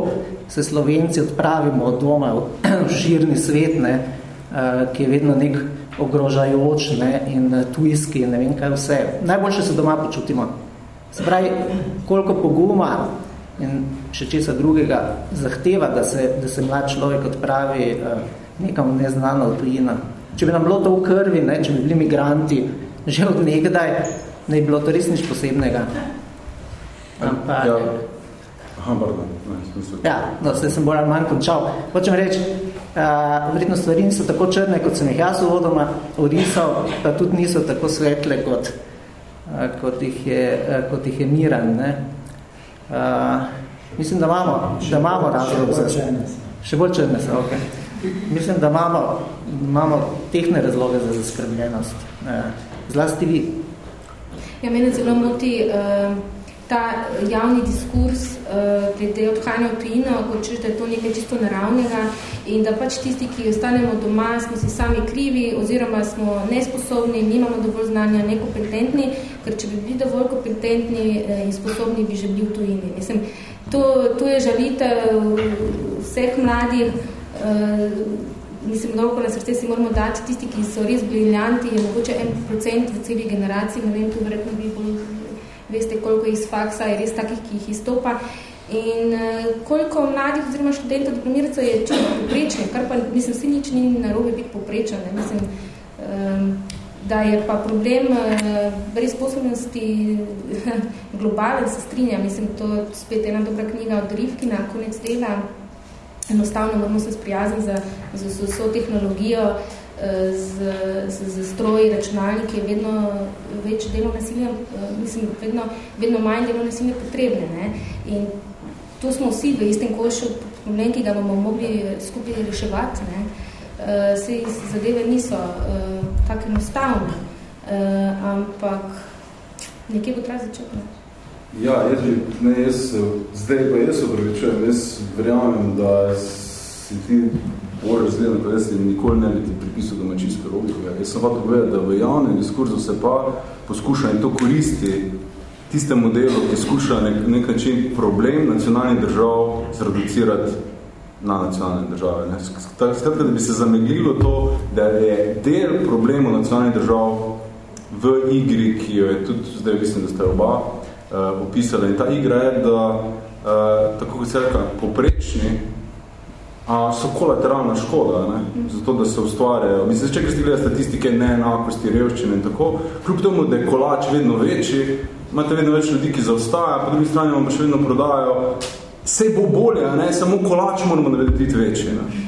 se Slovenci odpravimo od doma v širni svet, ne? Uh, ki je vedno nek ogrožajoč ne? in uh, tujski, ne vem kaj vse. Najboljše se doma počutimo. Se pravi, koliko poguma in še česa drugega zahteva, da se, da se mlad človek odpravi uh, nekam neznano tujina. Če bi nam bilo to v krvi, ne? če bi bili migranti, že od nekdaj, ne bi bilo to res nič posebnega. Ampak... Ja. Aha, pardon. Ja, no, se sem bolj manj končal. Hočem reči, uh, verjetno stvari niso tako črne, kot sem jih jaz uvodoma orisal, pa tudi niso tako svetle, kot, uh, kot, jih, je, uh, kot jih je miran. Ne? Uh, mislim, da imamo, da imamo razlog za... Še bolj črne so, ok. Mislim, da imamo, imamo tehne razloge za zaskrbljenost. Uh, zlasti vi. Ja, mene zelo moti uh, ta javni diskurs uh, glede odhajanja v tujino, kot češ, da je to nekaj čisto naravnega in da pač tisti, ki ostanemo doma, smo si sami krivi oziroma smo nesposobni, nimamo dovolj znanja, nekompetentni, ker če bi bili dovolj kompetentni uh, in sposobni, bi že bili v tujini. Mislim, to, to je žalitev vseh mladih, uh, mislim, dolgo na srce si moramo dati tisti, ki so res briljanti, je mogoče en procent v celi generaciji, ne vem, tu verjetno vi bolj veste, koliko iz faksa je res takih, ki jih izstopa. In uh, koliko mladih oziroma študentov diplomircev je čisto poprečne, kar pa mislim, vsi nič ni narobe biti poprečen. Ne? Mislim, um, da je pa problem uh, brezposobnosti globalen, se strinja. Mislim, to je spet ena dobra knjiga od Rivkina, konec dela, enostavno moramo se sprijazniti za, za, za vso tehnologijo, eh, z, z, z stroji, računalniki, je vedno več delo nasilja, eh, mislim, vedno, vedno manj delo nasilja potrebne. Ne? In to smo vsi v istem košu problem, ki ga bomo mogli skupaj reševati. Ne? Vse uh, zadeve niso uh, tako enostavne, ampak nekje bo treba začeti. Ja, jaz bi, ne, jaz, zdaj pa jaz upravičujem, jaz verjamem, da si ti bolj razgledan, kot jaz nikoli ne bi ti pripisal domačinske logike. Jaz sem hotel povedati, da v javnem diskurzu se pa poskuša in to koristi tistemu delu, ki skuša nek, nek način problem nacionalnih držav zreducirati na nacionalne države. Ne. Skratka, da bi se zameglilo to, da je del problemov nacionalnih držav v igri, ki jo je tudi, zdaj mislim, da ste oba, uh, opisali. In ta igra je, da uh, tako kot se reka, poprečni a so kolateralna škoda, ne? zato da se ustvarjajo. Mislim, če ste gledali statistike neenakosti, revščine in tako, kljub tomu, da je kolač vedno večji, imate vedno več ljudi, ki zaostaja, po drugi strani vam pa še vedno prodajajo, vse bo bolje, ne? samo kolač moramo narediti večji. Ne?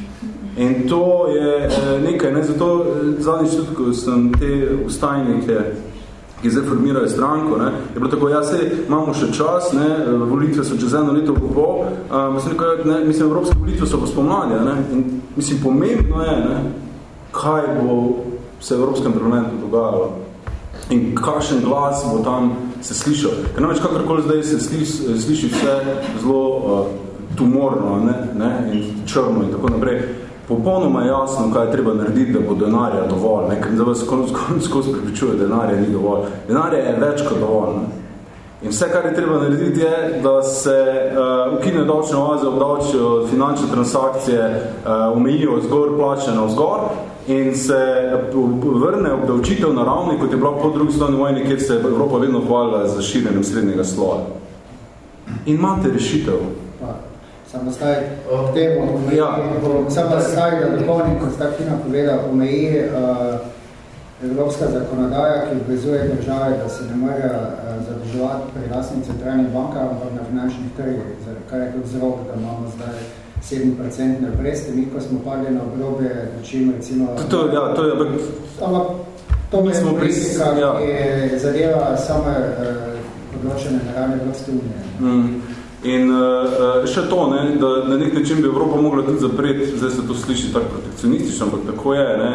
In to je nekaj, ne? zato zadnjič tudi, ko sem te ustajnike ki zdaj formirajo stranko, ne, je bilo tako, ja, sej, imamo še čas, ne, volitve so čez eno leto po pol, uh, mislim, nekaj, ne, mislim, evropske volitve so pa spomladja, ne, in mislim, pomembno je, ne, kaj bo se v Evropskem parlamentu dogajalo in kakšen glas bo tam se slišal. Ker namreč kakorkoli zdaj se sliši, sliši vse zelo uh, tumorno ne, ne, in črno in tako naprej popolnoma jasno, kaj je treba narediti, da bo denarja dovolj. Ne? Ker da vas skozi pripričuje, da denarja ni dovolj. Denarja je več kot dovolj. Ne? In vse, kar je treba narediti, je, da se uh, ukine davčne oaze, obdavčijo finančne transakcije, uh, omejijo zgor plačene vzgor in se vrne obdavčitev na ravni, kot je bila po drugi strani vojni, kjer se Evropa vedno hvalila za širjenjem srednjega sloja. In imate rešitev. Samo zdaj k temu, ja. samo zdaj, da dopolnim, kot sta Kina povedal, omeji uh, evropska zakonodaja, ki obvezuje države, da se ne morajo uh, zadrževati pri lasnih centralnih bankah, ampak na finančnih trgih, kar je tudi vzrok, da imamo zdaj 7% nepreste, mi ko smo padli na obrobje, način recimo... To, ja, to je... Ampak to je politika, ja. ki zadeva same uh, področene naravne Evropske unije. Mm. In uh, še to, ne, da na nek način bi Evropa mogla tudi zapreti, zdaj se to sliši tako protekcionistično, ampak tako je, ne,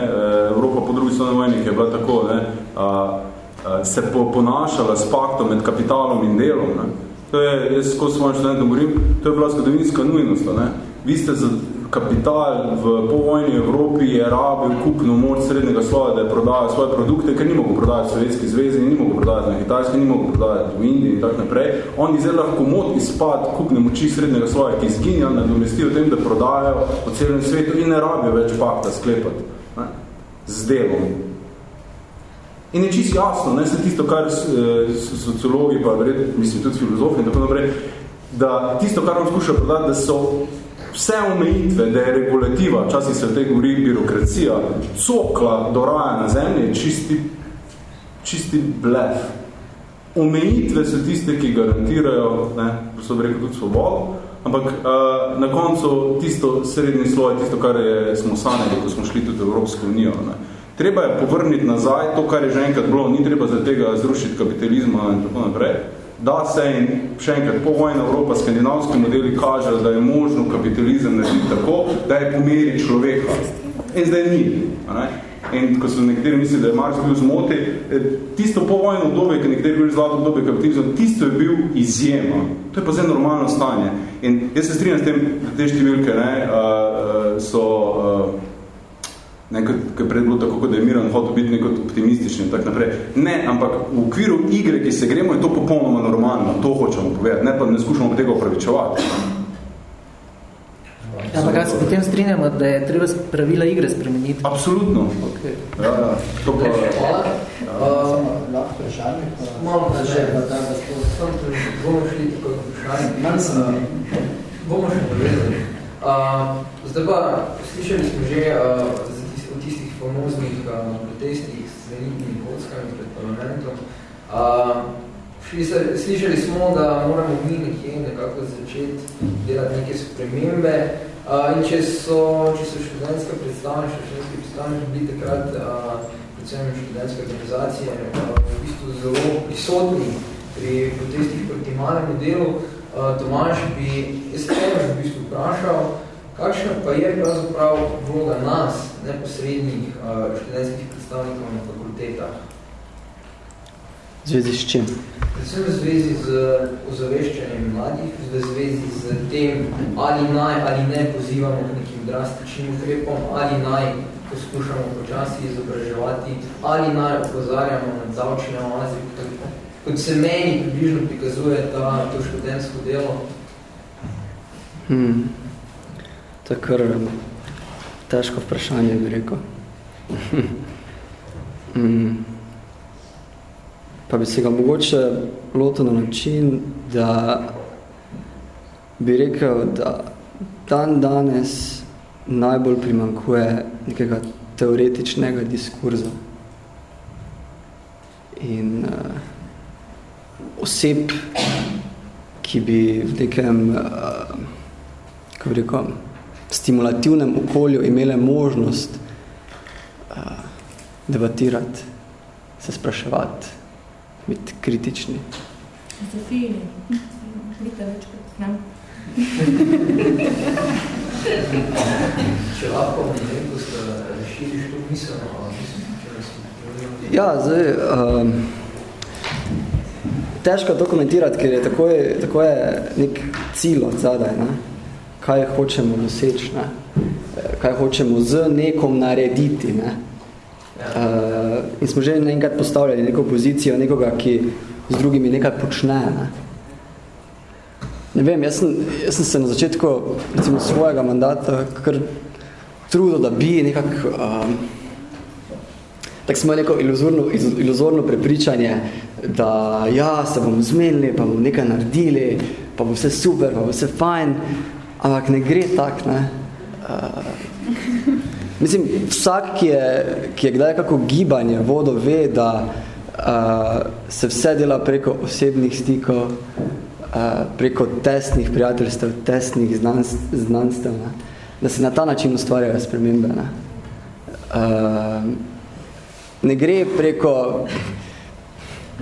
Evropa po drugi strani vojni, ki je bila tako, ne, uh, uh, se po, ponašala s paktom med kapitalom in delom. Ne. To je, jaz ko svojim študentom govorim, to je bila zgodovinska nujnost. Ne. Vi ste za, kapital v povojni Evropi je rabil kupno moč srednjega sloja, da je prodajal svoje produkte, ker ni mogel prodajati v Sovjetski zvezi, ni mogel prodajati na Kitajski, ni mogel prodajati v Indiji in tako naprej. Oni zdaj lahko mod izpad kupne moči srednjega sloja, ki izginja, nadomestijo tem, da prodajajo po celem svetu in ne rabijo več pakta sklepati ne, z delom. In je čisto jasno, ne, se tisto, kar eh, sociologi, pa vred, mislim tudi filozofi in tako naprej, da tisto, kar vam skuša prodati, da so vse omejitve, da je regulativa, včasih se v tej govori birokracija, cokla do raja na zemlji, čisti, čisti blef. Omejitve so tiste, ki garantirajo, ne, so rekel, tudi svobodo, ampak uh, na koncu tisto srednji sloj, tisto, kar je, smo sanjali, ko smo šli tudi v Evropsko unijo. Ne. Treba je povrniti nazaj to, kar je že enkrat bilo, ni treba za tega zrušiti kapitalizma in tako naprej da se in še enkrat povojna Evropa, skandinavski modeli kažejo, da je možno kapitalizem narediti tako, da je pomeri človeka. In zdaj ni. Ne? In ko so nekateri mislili, da je Marx bil zmoti, eh, tisto povojno obdobje, ki nekateri bili zlato obdobje kapitalizma, tisto je bil izjema. To je pa zdaj normalno stanje. In jaz se strinjam s tem, da te številke ne, uh, so uh, nekaj, kaj pred bilo tako, da je Miran hotel biti nekaj optimistični in tak naprej. Ne, ampak v okviru igre, ki se gremo, je to popolnoma normalno. To hočemo povedati. Ne pa ne skušamo tega upravičevati. Ja, ampak kaj se potem strinjamo, da je treba pravila igre spremeniti? Absolutno. Okay. Ja, ja. To pa... Hvala. Lahko vprašanje? Malo vprašanje. Bomo šli tako vprašanje. Manj sem. Bomo še povezali. Zdaj pa, slišali smo že o tistih famoznih protestih s velikimi kockami pred parlamentom. Slišali smo, da moramo mi nekje nekako začeti delati neke spremembe. Uh, in če so, če so študentske predstavnice, študentske predstavnice bili takrat, uh, predvsem študentske organizacije, uh, v bistvu zelo prisotni pri protestih proti malemu delu, uh, Tomaš bi jaz tebe v bistvu vprašal, kakšna pa je pravzaprav vloga nas, neposrednih uh, študentskih predstavnikov na fakultetah? V zvezi s čim? Predvsem v zvezi z ozaveščanjem mladih, v zvezi z tem, ali naj ali ne pozivamo k nekim drastičnim ukrepom, ali naj poskušamo počasi izobraževati, ali naj opozarjamo na davčne oaze, kot se meni približno prikazuje ta, to študentsko delo. Hmm. To je kar težko vprašanje, bi rekel. hmm pa bi se ga mogoče lotil na način, da bi rekel, da dan danes najbolj primankuje nekega teoretičnega diskurza. In uh, oseb, ki bi v nekem uh, kako bi rekel, stimulativnem okolju imele možnost uh, debatirati, se spraševati, biti kritični. Zofijni. Vidite več kot nam. Če lahko nekaj ste rešili, što mislimo, Ja, zdaj, um, težko to komentirati, ker je tako, je, tako je nek cilj od zadaj, ne? Kaj hočemo doseči, ne? kaj hočemo z nekom narediti. Ne? Uh, in smo že enkrat postavljali neko pozicijo nekoga, ki z drugimi nekaj počne. Ne, ne vem, jaz sem, jaz sem se na začetku recimo, svojega mandata kar trudil, da bi nekako um, tako smo neko iluzorno, iluzorno prepričanje, da ja, se bomo zmenili, pa bomo nekaj naredili, pa bo vse super, pa bo vse fajn, ampak ne gre tak, ne. Uh, Mislim, vsak, ki je, ki je kdaj kako gibanje vodo, ve, da uh, se vse dela preko osebnih stikov, uh, preko tesnih prijateljstev, tesnih znanstev, ne? da se na ta način ustvarjajo spremembe. Ne, uh, ne gre preko...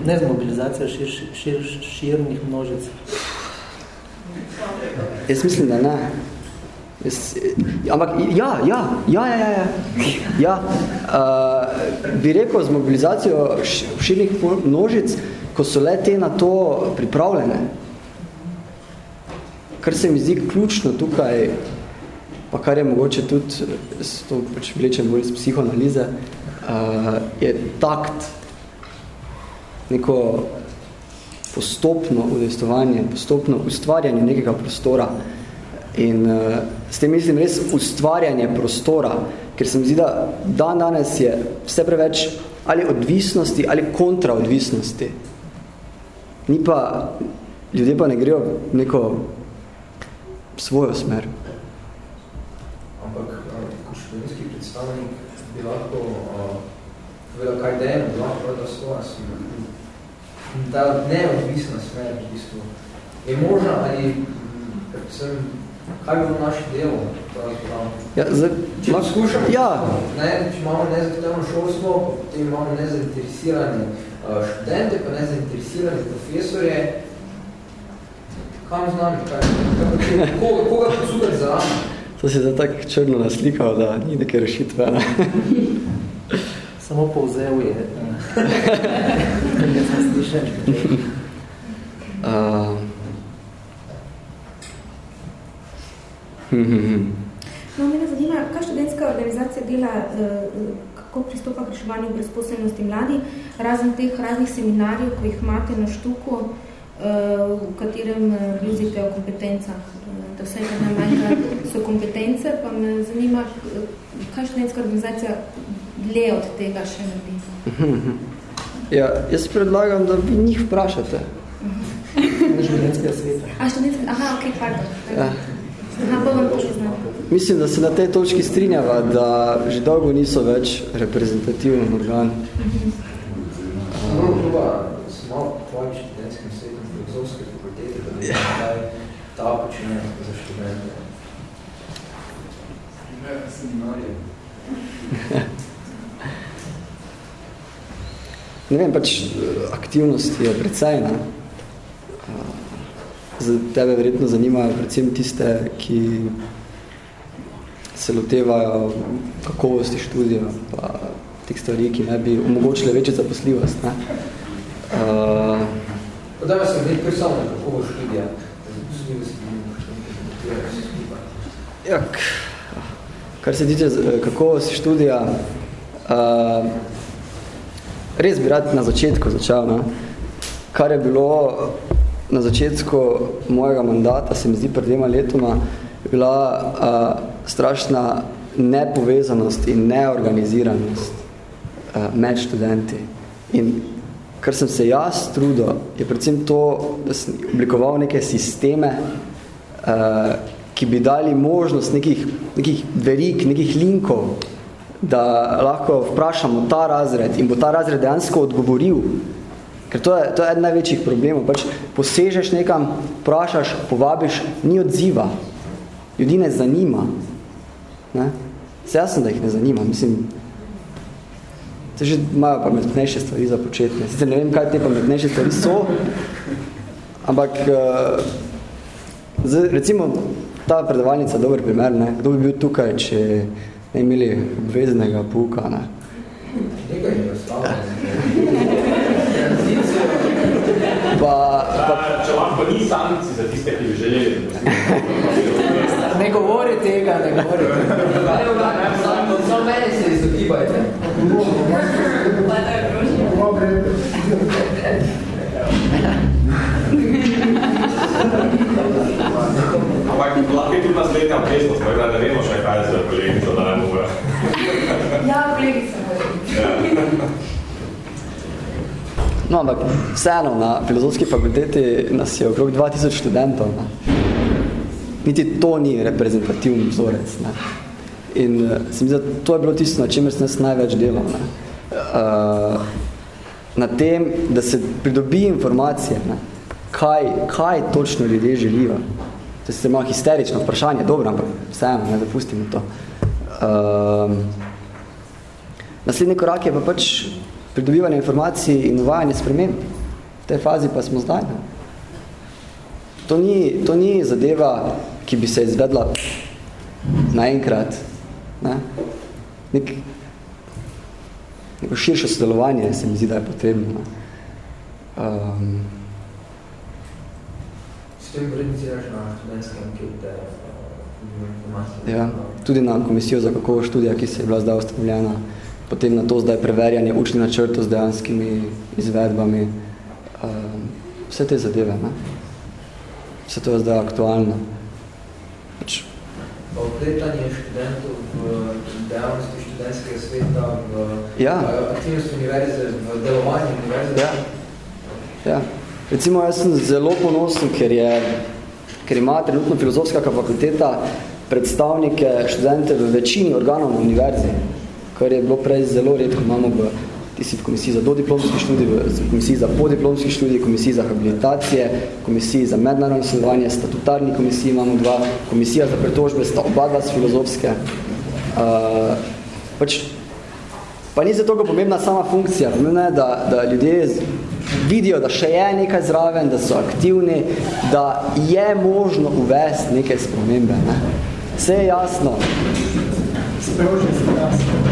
Ne z mobilizacijo šir, šir, širnih množic. Jaz mislim, da ne. Jaz, ampak ja, ja, ja, ja, ja. ja uh, bi rekel z mobilizacijo širnih množic, ko so le te na to pripravljene. Kar se mi zdi ključno tukaj, pa kar je mogoče tudi, to pač vlečem bolj iz psihoanalize, uh, je takt, neko postopno udejstovanje, postopno ustvarjanje nekega prostora, In uh, s tem mislim res ustvarjanje prostora, ker se mi zdi, da dan danes je vse preveč ali odvisnosti ali kontraodvisnosti. Ni pa, ljudje pa ne grejo neko svojo smer. Ampak kot študentski predstavnik bi lahko uh, povedal, kaj dejemo, da lahko da svoja smer. Ta neodvisna smer v bistvu je možna ali predvsem kaj bi bilo naše delo? Ja, zdaj, če poskušamo, ja. ne, če imamo nezahtevno šolstvo, potem imamo nezainteresirane uh, študente, pa nezainteresirane profesorje, kam z nami, kaj, kaj, koga, koga posudati za nami? To si zdaj tako črno naslikal, da ni neke rešitve. Ne? samo povzel je. Uh, No, mene zanima, kaj študentska organizacija dela, eh, kako pristopa k reševanju brezposelnosti mladi, razen teh raznih seminarjev, ko jih imate na štuku, eh, v katerem blizite o kompetencah, eh, da vse kar najmanjka so kompetence, pa me zanima, kaj študentska organizacija dlje od tega še naredi. Ja, jaz predlagam, da vi njih vprašate. Študentskega sveta. A, študentskega, aha, ok, pardon. Ja. Aha, pa vam to že znam. Mislim, da se na tej točki strinjava, da že dolgo niso več reprezentativen organ. Samo smo malo tvojim študentskim svetom filozofske fakultete, da ne kaj ta počne za študente. Ne, seminarje. Ne vem, pač aktivnost je precej, ne? Za tebe verjetno zanimajo predvsem tiste, ki se lotevajo kakovosti študija, pa teh stvari, ki ne bi omogočile večjo zaposljivost. Ne? Uh, Podaj vas se kar samo kakovost študija. Ja, kar se tiče kakovosti študija, uh, res bi rad na začetku začel, ne? kar je bilo na začetku mojega mandata, se mi zdi pred dvema letoma, bila uh, strašna nepovezanost in neorganiziranost uh, med študenti. In kar sem se jaz trudil, je predvsem to, da sem oblikoval neke sisteme, uh, ki bi dali možnost nekih, nekih verik, nekih linkov, da lahko vprašamo ta razred in bo ta razred dejansko odgovoril. Ker to je, to je eden največjih problemov. Pač posežeš nekam, vprašaš, povabiš, ni odziva. Ljudi ne zanima. Ne? Se jasno, da jih ne zanima. Mislim, se že imajo pametnejše stvari za početne. Sicer ne vem, kaj te pametnejše stvari so, ampak uh, z, recimo ta predavalnica dober primer, ne? kdo bi bil tukaj, če imeli obveznega pouka. Ne? Nekaj je. Pa, pa, Če vam pa ni sankcij za tiste, ki bi želeli. Ne govori tega, ne govori tega. Samo meni se izogibajte. Ampak lahko je tudi naslednja obveznost, ne vemo še kaj za kolegico, da ne. Ja, No, ampak vseeno, na filozofski fakulteti nas je okrog 2000 študentov. Ne. Niti to ni reprezentativni vzorec. Ne. In uh, se mi zdi, to je bilo tisto, na čemer sem največ delal. Ne. Uh, na tem, da se pridobi informacije, ne. Kaj, kaj točno ljudje želijo. To je malo histerično vprašanje, dobro, ampak vseeno, ne dopustimo to. Uh, naslednji korak je pa pač pridobivanje informacij in uvajanje sprememb. V tej fazi pa smo zdaj. Ne? To, ni, to ni zadeva, ki bi se izvedla naenkrat. Ne? Nek, neko širše sodelovanje se mi zdi, da je potrebno. Ne? Um, ja, tudi na komisijo za kakovo študija, ki se je bila zdaj ustanovljena, potem na to zdaj preverjanje učnih načrtov z dejanskimi izvedbami, um, vse te zadeve, ne? vse to je zdaj aktualno. Pač, Opletanje študentov v dejavnosti študentskega sveta, v ja. aktivnosti univerze, v delovanju univerze. Ja. ja. Recimo, jaz sem zelo ponosen, ker, je, ker ima trenutno filozofska fakulteta predstavnike študente v večini organov na univerzi, kar je bilo prej zelo redko. Imamo v tisti v komisiji za dodiplomski študij, v komisiji za podiplomski študij, komisiji za habilitacije, komisiji za mednarodno sodelovanje, statutarni komisiji imamo dva, komisija za pretožbe sta oba dva filozofske. Uh, pač, pa ni za toga pomembna sama funkcija, pomembna je, da, da ljudje vidijo, da še je nekaj zraven, da so aktivni, da je možno uvesti neke spremembe. Ne? Vse je jasno. Sprožen se jasno.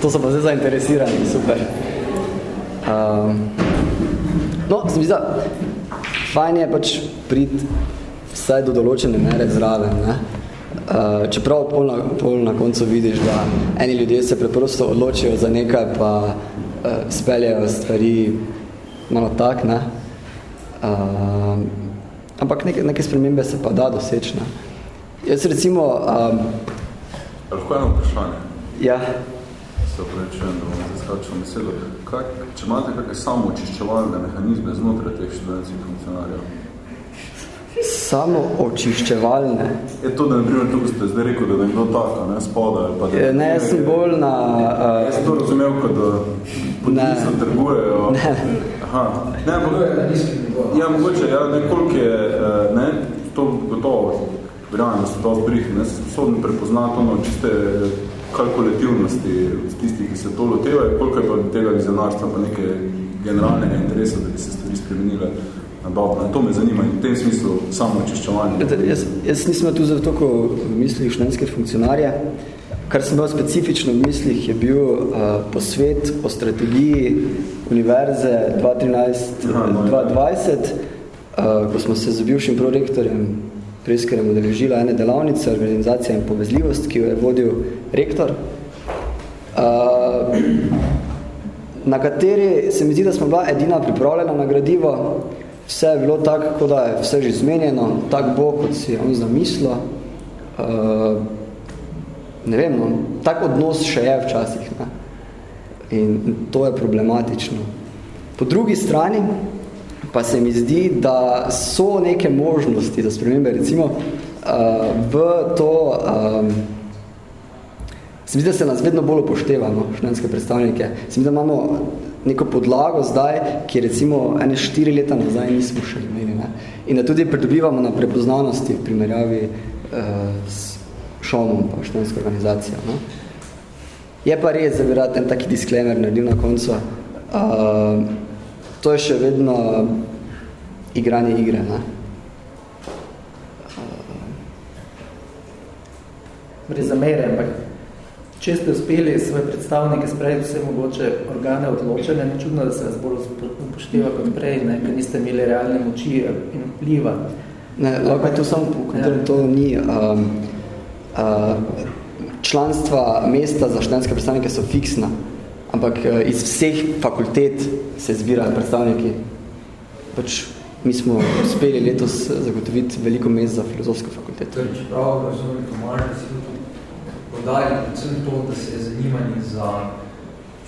to so pa zdaj zainteresirani, super. Um, no, sem da, fajn je pač priti vsaj do določene mere zraven, ne? Uh, čeprav pol na, pol na koncu vidiš, da eni ljudje se preprosto odločijo za nekaj, pa uh, speljajo stvari malo tak, ne? Uh, ampak neke, neke spremembe se pa da doseči, ne? Jaz recimo... Um, Lahko eno vprašanje? Ja. Se oprečujem, da bom zaskačil besedo. Kak, če imate kakve samo očiščevalne mehanizme znotraj teh študentskih funkcionarjev? Samo očiščevalne. Je to, da naprimer tukaj ste zdaj rekel, da je nekdo tako, ne, spoda ali pa da... Ne, jaz sem bolj na... Uh, jaz sem to razumel, kot da podpisno trgujejo. Ne. Aha. Ne, ampak... Ja, mogoče, ja, nekoliko je, ne, to gotovo, verjamem, da so to zbrih, ne, se sposobni prepoznati ono čiste kalkulativnosti tistih, ki se to lotevajo, koliko je pa tega vizionarstva, pa neke generalnega interesa, da bi se stvari spremenile. Dobro, to me zanima in v tem smislu samo očiščevanje. Jaz, jaz nisem tu zato v mislih študentske funkcionarje. Kar sem bil specifično v mislih, je bil uh, posvet o strategiji Univerze 2013-2020, uh, ko smo se z bivšim prorektorjem Preskerem odeležila ene delavnice, organizacija in povezljivost, ki jo je vodil rektor, na kateri se mi zdi, da smo bila edina pripravljena na gradivo, vse je bilo tako, kot da je vse že zmenjeno, tako bo, kot si je on zamislil. Ne vem, no, tak odnos še je včasih. Ne? In to je problematično. Po drugi strani pa se mi zdi, da so neke možnosti za spremembe, recimo uh, v to, um, se mi zdi, da se nas vedno bolj upošteva, no, študentske predstavnike. Se mi zdi, da imamo neko podlago zdaj, ki recimo ene štiri leta nazaj nismo še imeli. Ne? In da tudi pridobivamo na prepoznanosti v primerjavi uh, s šolom pa študentsko organizacijo. No? Je pa res, da bi rad en taki disclaimer naredil na koncu. Uh, to je še vedno igranje igre. Ne? Brez zamere, ampak če ste uspeli svoje predstavnike spraviti vse mogoče organe odločene, ni čudno, da se vas bolj upošteva kot prej, ne, ker niste imeli realne moči in vpliva. Ne, lahko to samo ja. to ni. Um, uh, članstva mesta za študentske predstavnike so fiksna, ampak uh, iz vseh fakultet se zbirajo predstavniki. Pač mi smo uspeli letos zagotoviti veliko mest za filozofsko fakulteto. Torej, čeprav razumem, Tomaž, da si podali predvsem to, da se je zanimanje za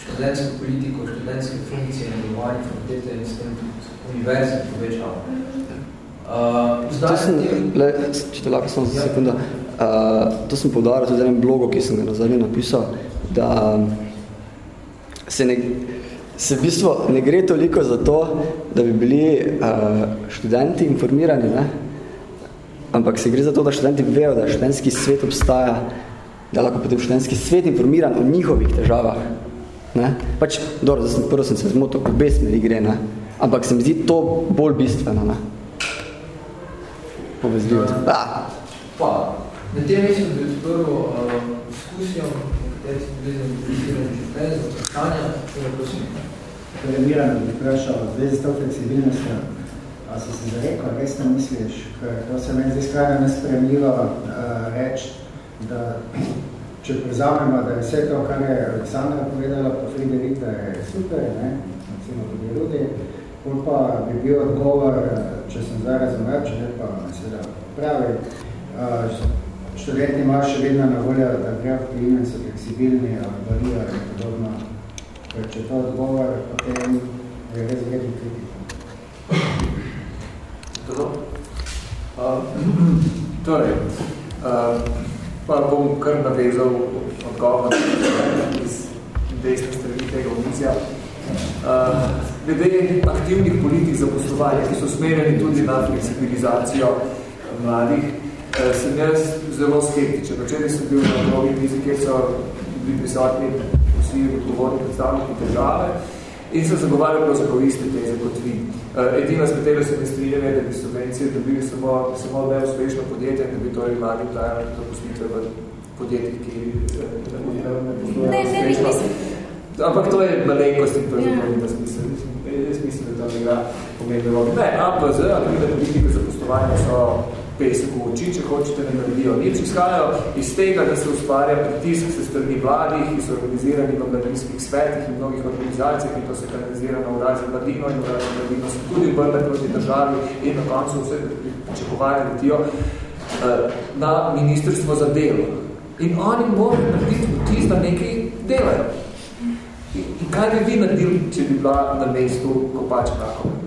študentsko politiko, študentske funkcije in delovanje fakultete in s tem univerze povečalo. Uh, to sem, le, če te lahko samo za ja. sekunda, uh, to sem povdaril tudi enem blogu, ki sem ga nazadnje napisal, da se, ne, se v bistvu ne gre toliko za to, da bi bili uh, študenti informirani, ne? ampak se gre za to, da študenti vejo, da študentski svet obstaja, da lahko potem študentski svet informiran o njihovih težavah. Ne? Pač, dobro, sem, prvo sem se zmotil, v obe smeri gre, ne? ampak se mi zdi to bolj bistveno. Ne? Povezljivo. Ja. Pa, na tem mestu bi odprl uh, diskusijo, v kateri smo bili zainteresirani prej, za vprašanja, torej prosim. Torej, Miran, bi vprašal, zdaj za to fleksibilnost, a si se zarekel, res ne misliš, ker to se meni zdaj skrajno nespremljivo uh, reči, da če prezamemo, da je vse to, kar je Aleksandra povedala po Friderik, da je super, ne, recimo tudi Rudi, pol pa bi bil odgovor, če sem zdaj razumel, če ne pa seveda pravi, študenti imajo še vedno na voljo, da grejo v so fleksibilni, varijo in podobno. Ker če to odgovor, potem je res vedno kritika. Torej, uh, pa bom kar navezal odgovor iz desne strani tega omizja. Uh, glede aktivnih politik za poslovanje, ki so smerjeni tudi na fleksibilizacijo mladih, uh, sem jaz zelo skeptičen. Včeraj sem bil na mnogi mizi, kjer so bili prisotni vsi odgovorni predstavniki države in sem zagovarjal pravzaprav iste teze kot vi. Uh, edina, s katero se ne strinjam, je, da bi subvencije dobili samo, samo neuspešno podjetje, da bi torej mladi dajali zapustitve v podjetij, ki ne, ne, ne. Ampak to je malenkost in to yeah. da smisel. Jaz mislim, da tam igra pomembno vlogo. Ne, APZ, aktivne politike za postovanje so pesek v oči, če hočete, ne naredijo nič. Izhajajo iz tega, da se ustvarja pritisk se strani vladih, ki so organizirani v mladinskih svetih in mnogih organizacijah in to se kanalizira na urad za mladino in urad za mladino se tudi obrne proti državi in na koncu vse pričakovanje letijo eh, na ministrstvo za delo. In oni morajo narediti vtis, da nekaj delajo. In, in kaj bi vi naredili, če bi bila na mestu kopač kakov?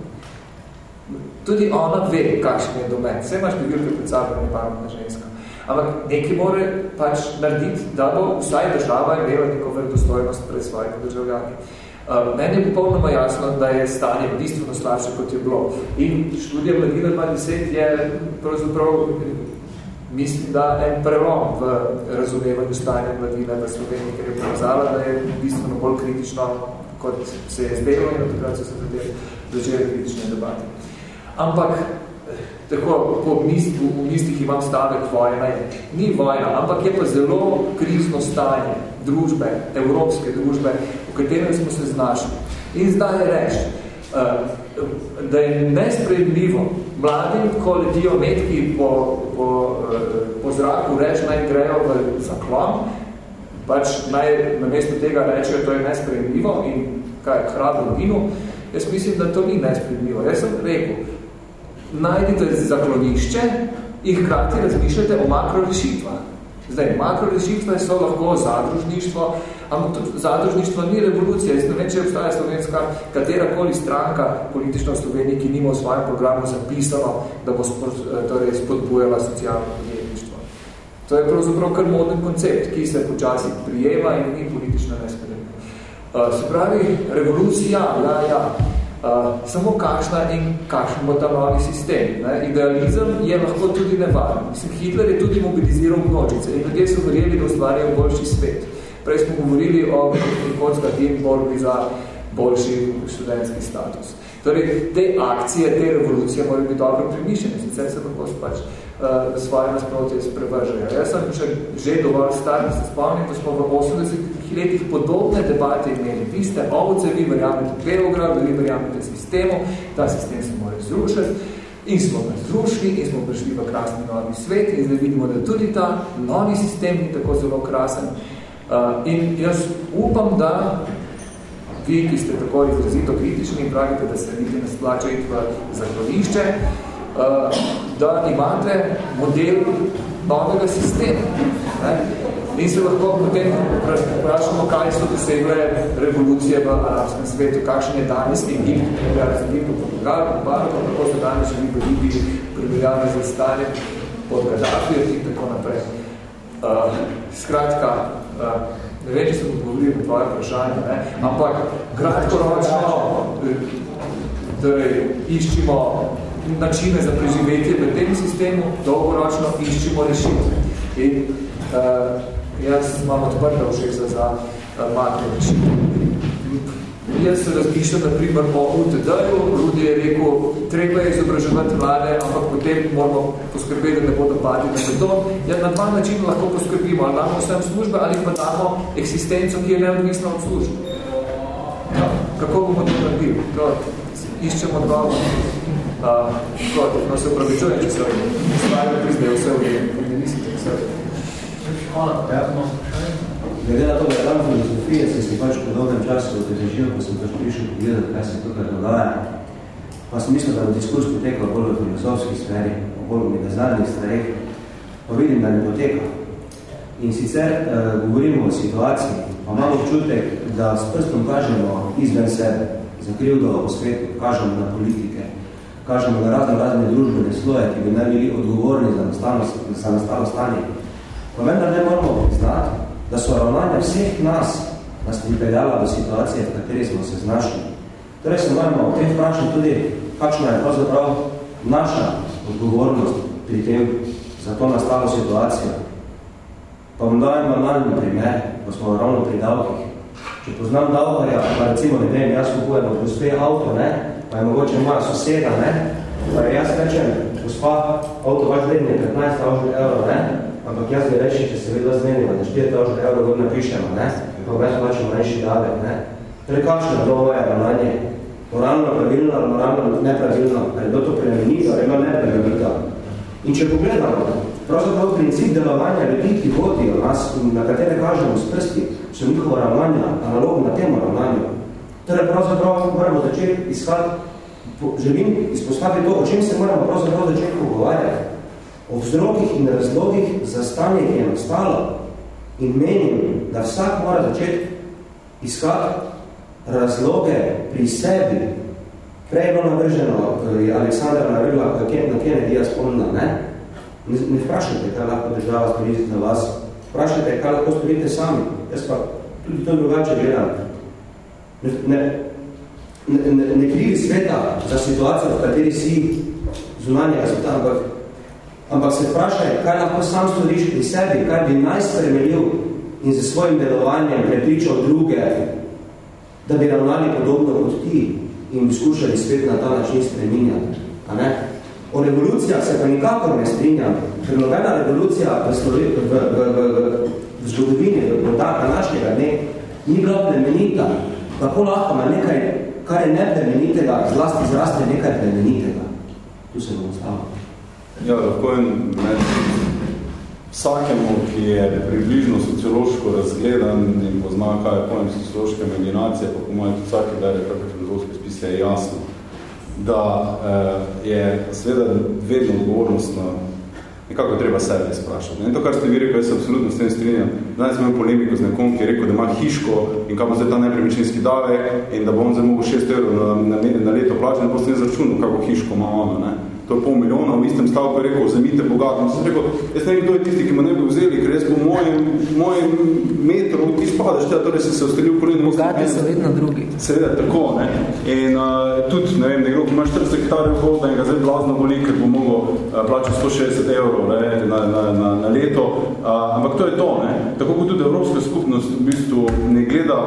Tudi ona ve, kakšen je domen. Vse imaš številke pred sabo, ne pametna ženska. Ampak nekaj mora pač narediti, da bo vsaj država imela neko verdostojnost pred svojimi državljani. Uh, meni je popolnoma jasno, da je stanje bistveno slabše, kot je bilo. In študija Mladina 20 je pravzaprav, mislim, da en prelom v razumevanju stanja Mladine v Sloveniji, ker je pokazala, da je bistveno bolj kritično, kot se je zdelo in takrat so se začeli kritične debate. Ampak, tako po misli, v mislih imam stavek vojna, ni vojna, ampak je pa zelo krizno stanje družbe, evropske družbe, v katerem smo se znašli. In zdaj je reč, eh, da je nespremljivo mladim, ko letijo metki po, po, eh, po zraku, reč naj grejo v zaklon, pač naj namesto tega rečejo, to je nespremljivo in kaj, hrado vinu, jaz mislim, da to ni nespremljivo. Jaz sem rekel, najdite zaklonišče in hkrati razmišljate o makrorešitvah. Zdaj, makrorešitve so lahko zadružništvo, ampak zadružništvo ni revolucija. Jaz ne vem, če obstaja slovenska katerakoli stranka politična v Sloveniji, ki nima v svojem programu zapisano, da bo torej, spodbujala socialno podjetništvo. To je pravzaprav kar moden koncept, ki se počasi prijema in ni politično nespremljiv. Uh, se pravi, revolucija, ja, ja, Samo kakšna in kakšen bo ta novi sistem. Ne? Idealizem je lahko tudi nevaren. Mislim, Hitler je tudi mobiliziral množice in ljudje so verjeli, da ustvarjajo boljši svet. Prej smo govorili o prihodska in borbi za boljši študentski status. Torej, te akcije, te revolucije morajo biti dobro premišljene, sicer se lahko pač svoje nasprotje sprevržajo. Jaz sem še, že dovolj star, da se spomnim, da smo v 80 letih podobne debate imeli. Vi ste ovce, vi verjamete Beograd, vi verjamete sistemu, ta sistem se mora zrušiti. In smo ga zrušili in smo prišli v krasni novi svet in zdaj vidimo, da tudi ta novi sistem ni tako zelo krasen. Uh, in jaz upam, da vi, ki ste tako izrazito kritični in pravite, da se niti ne splača iti v zaklonišče, uh, da imate model novega sistema. Ne? In se lahko potem vprašamo, kaj so dosegle revolucije v arabskem svetu, kakšen je danes Egipt, primerjali z Egiptom, Portugal, Barko, kako se danes v Libiji, primerjali z Stalin, pod Gaddafijo in tako naprej. Uh, skratka, uh, ne vem, če sem odgovoril na tvoje vprašanje, ne? ampak kratkoročno torej, iščimo načine za preživetje v tem sistemu, dolgoročno iščimo rešitve. In uh, jaz imam odprta všeca za uh, matne rešitve. Jaz se razmišljam, na primer, o UTD-ju, Rudi je rekel, treba je izobraževati mlade, ampak potem moramo poskrbeti, da ne bodo pati na beton. Ja, na dva načina lahko poskrbimo, ali damo vsem službe, ali pa damo eksistenco, ki je neodvisna od službe. Ja, kako bomo to naredili? To iščemo dva Uh, no se upravičujem, če se stvari prizdejo vse v ne mislite, vse Hvala. Ja, no. Glede na to, da je tam filozofije, sem si pač po dolgem času odrežil, ko sem pač prišel pogledati, kaj se tukaj dogaja. Pa sem mislil, da bo diskurs potekal bolj v filozofski sferi, bolj v megaznarnih stvareh, pa vidim, da ne poteka. In sicer uh, govorimo o situaciji, pa imamo občutek, da s prstom kažemo izven sebe, za krivdo po svetu, kažemo na politike, kažemo na razne razne družbene sloje, ki bi naj bili odgovorni za nastalo, za nastalo stanje. Pa vendar ne moramo priznati, da so ravnanja vseh nas nas pripeljala do situacije, v kateri smo se znašli. Torej se moramo v tem vprašanju tudi, kakšna je pravzaprav naša odgovornost pri tem za to nastalo situacijo. Pa vam dajem banalni primer, ko smo ravno pri davkih. Če poznam davkarja, pa recimo ne vem, jaz kupujem od gospe avto, ne, pa je mogoče moja soseda, ne? Pa jaz rečem, gospa, avto vaš vredni 15 evrov, ne? Ampak jaz bi reči, če se vedno zmenimo, da 4000 evrov gor napišemo, ne? pa več plačemo manjši davek, ne? Torej, kakšno je to moje ravnanje? Moralno pravilno ali moralno nepravilno? Ali je to premenito ali ima nepremenito? In če pogledamo, pravzaprav princip delovanja ljudi, ki vodijo nas, na katere kažemo s prsti, so njihova ravnanja, analogna temu ravnanju. Torej, pravzaprav moramo začeti iskati, želim izpostaviti to, o čem se moramo pravzaprav začeti pogovarjati. O vzrokih in razlogih za stanje, ki je nastalo. In menim, da vsak mora začeti iskati razloge pri sebi. Prej je bilo navrženo, je Aleksandra navrgla na Kennedy-ja spomnila, ne? ne? Ne vprašajte, kaj lahko država stori za vas. Vprašajte, kaj lahko storite sami. Jaz pa tudi to drugače gledam. Ne, ne, ne, ne krivi sveta za situacijo, v kateri si zunanjega sveta, ampak, ampak se vprašaj, kaj lahko sam storiš pri sebi, kaj bi naj spremenil in za svojim delovanjem prepričal druge, da bi ravnali podobno kot ti in skušali svet na ta način spreminjati. A ne? O revolucijah se pa nikakor ne strinjam, ker nobena revolucija v, v, v, v, v, v zgodovini, v današnjega dne, ni bila plemenita, kako lahko na nekaj, kar je neplemenitega, zlasti zraste nekaj plemenitega. Tu se bom stavil. Ja, lahko med vsakemu, ki je približno sociološko razgledan in pozna, kaj je pojem sociološke imaginacije, pa po mojem vsake bere, kakor filozofski spis je jasno, da eh, je seveda vedno odgovornost na nekako treba sebe sprašati. In to, kar ste vi rekel, jaz se absolutno s tem strinjam. Danes sem imel polemiko z nekom, ki je rekel, da ima hiško in kaj bo zdaj ta nepremičninski davek in da bom zdaj mogel 6 evrov na, na, na leto plačati, pa sem ne začunil, kako hiško ima ona. Ne? To je pol milijona, v istem stavku je rekel, vzemite bogato. Sem rekel, jaz ne vem, kdo je tisti, ki me ne bi vzeli, ker jaz po mojem, mojem metru ti spadaš, teda, torej si se ustrelil v prvem Bogati so vedno drugi. Seveda, tako, ne. In uh, tudi, ne vem, nekdo, ki ima 40 hektarjev hod, da ga zdaj blazno boli, ker bo mogel uh, plačati 160 evrov ne, na, na, na, na leto. Uh, ampak to je to, ne. Tako kot tudi Evropska skupnost v bistvu ne gleda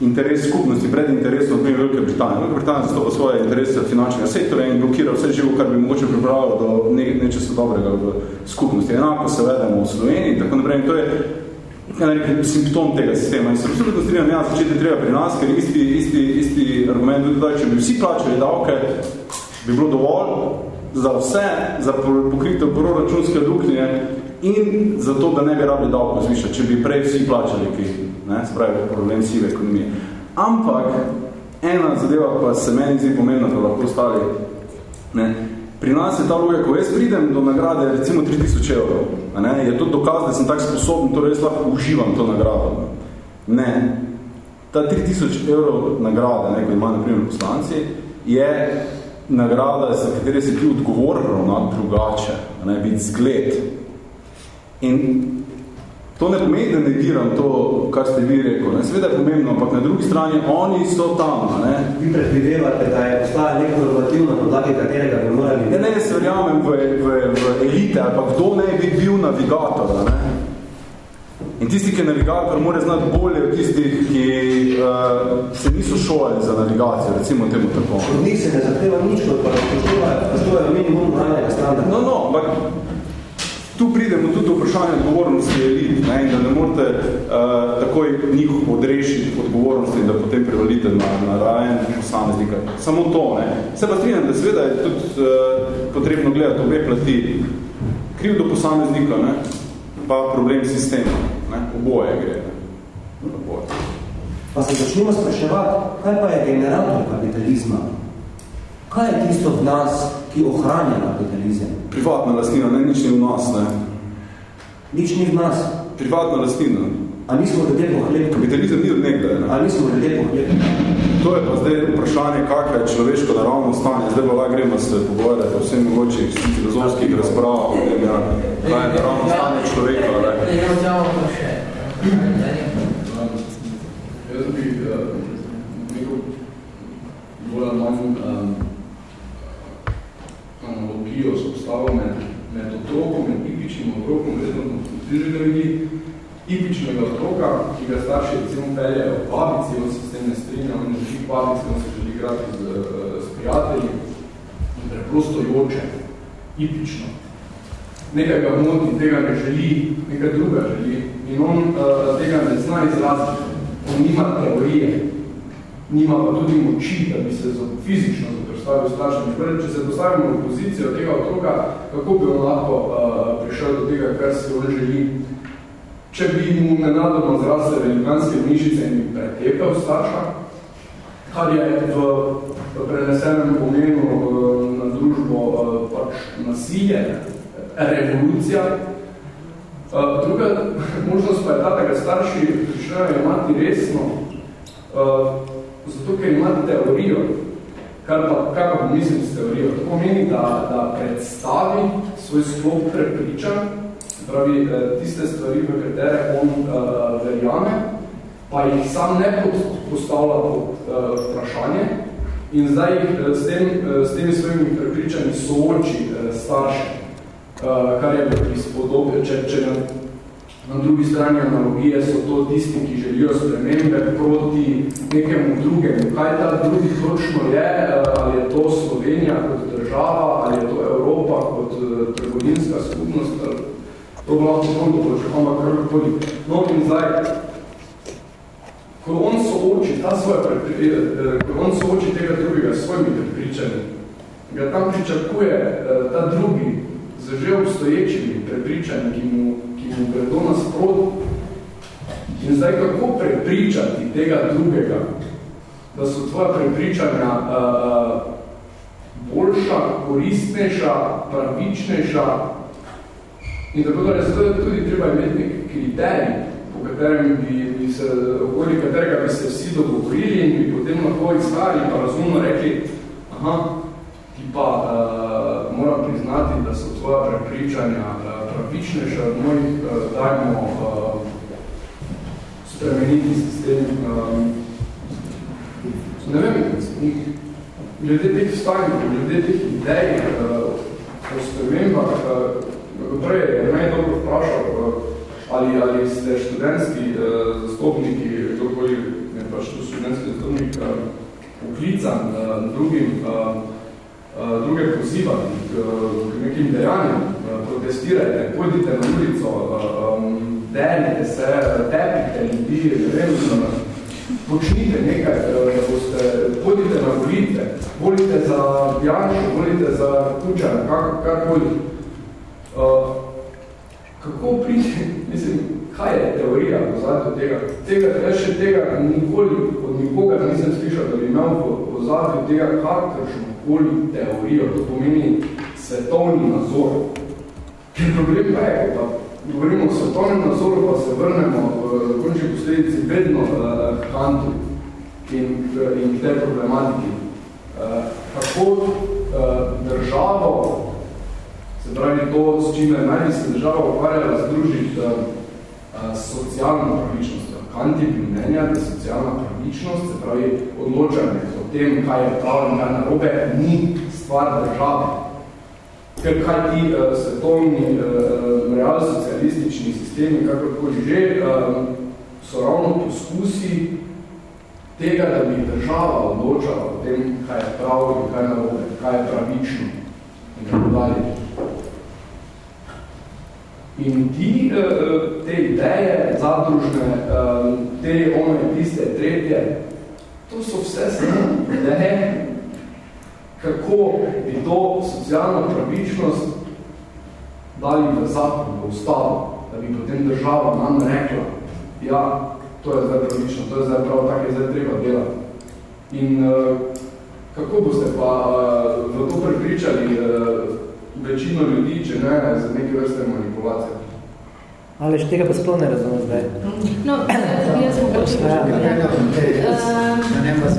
interes skupnosti pred interesom odmeni Velike Britanije. Velika Britanija zastopa svoje interese finančnega sektora in blokira vse živo, kar bi mogoče pripravilo do ne, nečesa dobrega v skupnosti. Enako se vedemo v Sloveniji in tako naprej. In to je nekaj simptom tega sistema. In se absolutno strinjam, ja, začeti treba pri nas, ker isti, isti, isti argument tudi da, če bi vsi plačali davke, bi bilo dovolj za vse, za pokritev proračunske luknje in za to, da ne bi rabili davko zvišati, če bi prej vsi plačali, ki ne, spravi problem sive ekonomije. Ampak, ena zadeva pa se meni zdi pomembna, da lahko ostali, ne, pri nas je ta logika, ko jaz pridem do nagrade recimo 3000 evrov, ne, je to dokaz, da sem tak sposoben, torej jaz lahko uživam to nagrado. Ne, ta 3000 evrov nagrade, ne, ko ima na primer poslanci, je nagrada, za katere se ti odgovorno drugače, ne, biti zgled. In To ne pomeni, da negiram to, kar ste vi rekel. Ne? Sveda je pomembno, ampak na drugi strani oni so tam. Ne? Vi predvidevate, da je postaja neko normativno podlage, katerega bi morali... Ne, ne se verjamem v, v, v elite, ampak kdo ne bi bil navigator. Ne? In tisti, ki je navigator, mora znati bolje od tistih, ki uh, se niso šolali za navigacijo, recimo temu tako. Od njih se ne zahteva nič, kot pa poštovajo minimum moralnega standarda. No, no, ampak tu pridemo tudi vprašanje odgovornosti elit ne, in da ne morate uh, takoj njih odrešiti odgovornosti in da potem prevalite na, na rajen posameznika. Samo to. Ne. Se pa strinjam, da seveda je tudi uh, potrebno gledati obe plati. Kriv do posameznika, ne, pa problem sistema. Ne. Oboje gre. Ne. Oboje. Pa se začnemo spraševati, kaj pa je generator kapitalizma? Kaj je tisto v nas, ki ohranja kapitalizem? Privatna lastnina, ne, nič ni v nas, ne. Nič ni v nas? Privatna lastnina. A nismo ljudje pohlepi? Kapitalizem ni od nekdaj, ne. A nismo ljudje pohlepi? To je pa zdaj vprašanje, kakva je človeško naravno stanje. Zdaj pa lahko gremo se pogovarjati o vsem mogočih filozofskih razpravah, ja, kaj je naravno stanje človeka. Ne. Jaz bi nekaj bolj um, analogijo so postavil med, med otrokom in tipičnim otrokom, vedno konfrontižnega ljudi, tipičnega otroka, ki ga starši recimo peljejo v babici, on se s tem ne strinja, on ne želi babici, on se želi igrati z, z prijatelji in preprosto joče, tipično. nekaj ga moti, tega ne želi, nekaj druga želi in on uh, tega ne zna izraziti. On nima teorije, nima pa tudi moči, da bi se fizično zaprstavil strašen. Če se postavimo v pozicijo tega otroka, kako bi on lahko uh, prišel do tega, kar se on želi. Če bi mu nenadoma zrasle velikanske mišice in bi pretepel starša, kar je v, v prenesenem pomenu uh, na družbo uh, pač nasilje, revolucija. Uh, druga možnost pa je ta, da ga starši pričnejo imati resno, uh, zato ker imate teorijo, kar pa, kaj pa mislim s teorijo? To pomeni, da, da predstavi svoj sklop prepričan, pravi uh, tiste stvari, v katere on uh, verjame, pa jih sam ne postavlja pod uh, vprašanje in zdaj jih s, tem, s temi svojimi prepričanji sooči uh, starši. Uh, kar je prispodobje, če, če na, drugi strani analogije so to tisti, ki želijo spremembe proti nekemu drugemu. Kaj ta drugi točno je, uh, ali je to Slovenija kot država, ali je to Evropa kot uh, trgovinska skupnost, to bo lahko drugo počekamo karkoli. No in zdaj, ko on sooči, ta svoje ko on sooči tega drugega s svojimi prepričanji, ga tam pričakuje ta drugi z že obstoječimi prepričanji, ki mu, ki mu gredo nasprot. In zdaj, kako prepričati tega drugega, da so tvoja prepričanja uh, boljša, koristnejša, pravičnejša in tako da zato je tudi treba imeti nek kriterij, po katerem bi, bi se, okoli katerega bi se vsi dogovorili in bi potem lahko izhajali pa razumno rekli, aha, ti pa uh, moram priznati, da so tvoja prepričanja uh, pravičnejša od mojih, uh, dajmo uh, spremeniti sistem. Uh, ne vem, glede teh stanj, glede teh idej o spremembah, prej je meni dobro vprašal, ali, ali ste študentski zastopniki, kdokoli, ne pa študentski zastopnik, poklican drugim Eh, druge pozivati k, k nekim dejanjem, protestirajte, pojdite na ulico, denite se, tepite ljudi, ne vem, počnite nekaj, da boste, pojdite na volitve, volite za Janša, volite za Kučan, kak, karkoli. Uh, kako priti, mislim, kaj je teorija pozadju tega? Tega, jaz še tega nikoli od nikoga nisem slišal, da bi imel pozadju tega kakršno koli teorijo, to pomeni svetovni nazor. Ker problem pa je, da govorimo o svetovnem nazoru, pa se vrnemo v končni posledici vedno k Kantu in, in k tej problematiki. Uh, kako državo, se pravi to, s čime naj bi se država ukvarjala, združiti socialno pravičnost. Kant je bil mnenja, da socialna pravičnost, se pravi odločanje o tem, kaj je prav in kaj narobe, ni stvar države. Ker kaj ti uh, svetovni uh, realsocialistični sistemi, kakorkoli že, uh, so ravno poskusi tega, da bi država odločala o tem, kaj je prav in kaj narobe, kaj je pravično in tako dalje. In ti, uh, te ideje zadružne, uh, te one, tiste, tretje, to so vse samo ideje, kako bi to socialno pravičnost dali v zakon, v ustavo, da bi potem država nam rekla, ja, to je zdaj pravično, to je zdaj prav, tako je zdaj treba delati. In kako boste pa v to prepričali večino ljudi, če ne, za neke vrste manipulacije. Ali še tega pa sploh ne razumem zdaj? No, jaz mogoče ja.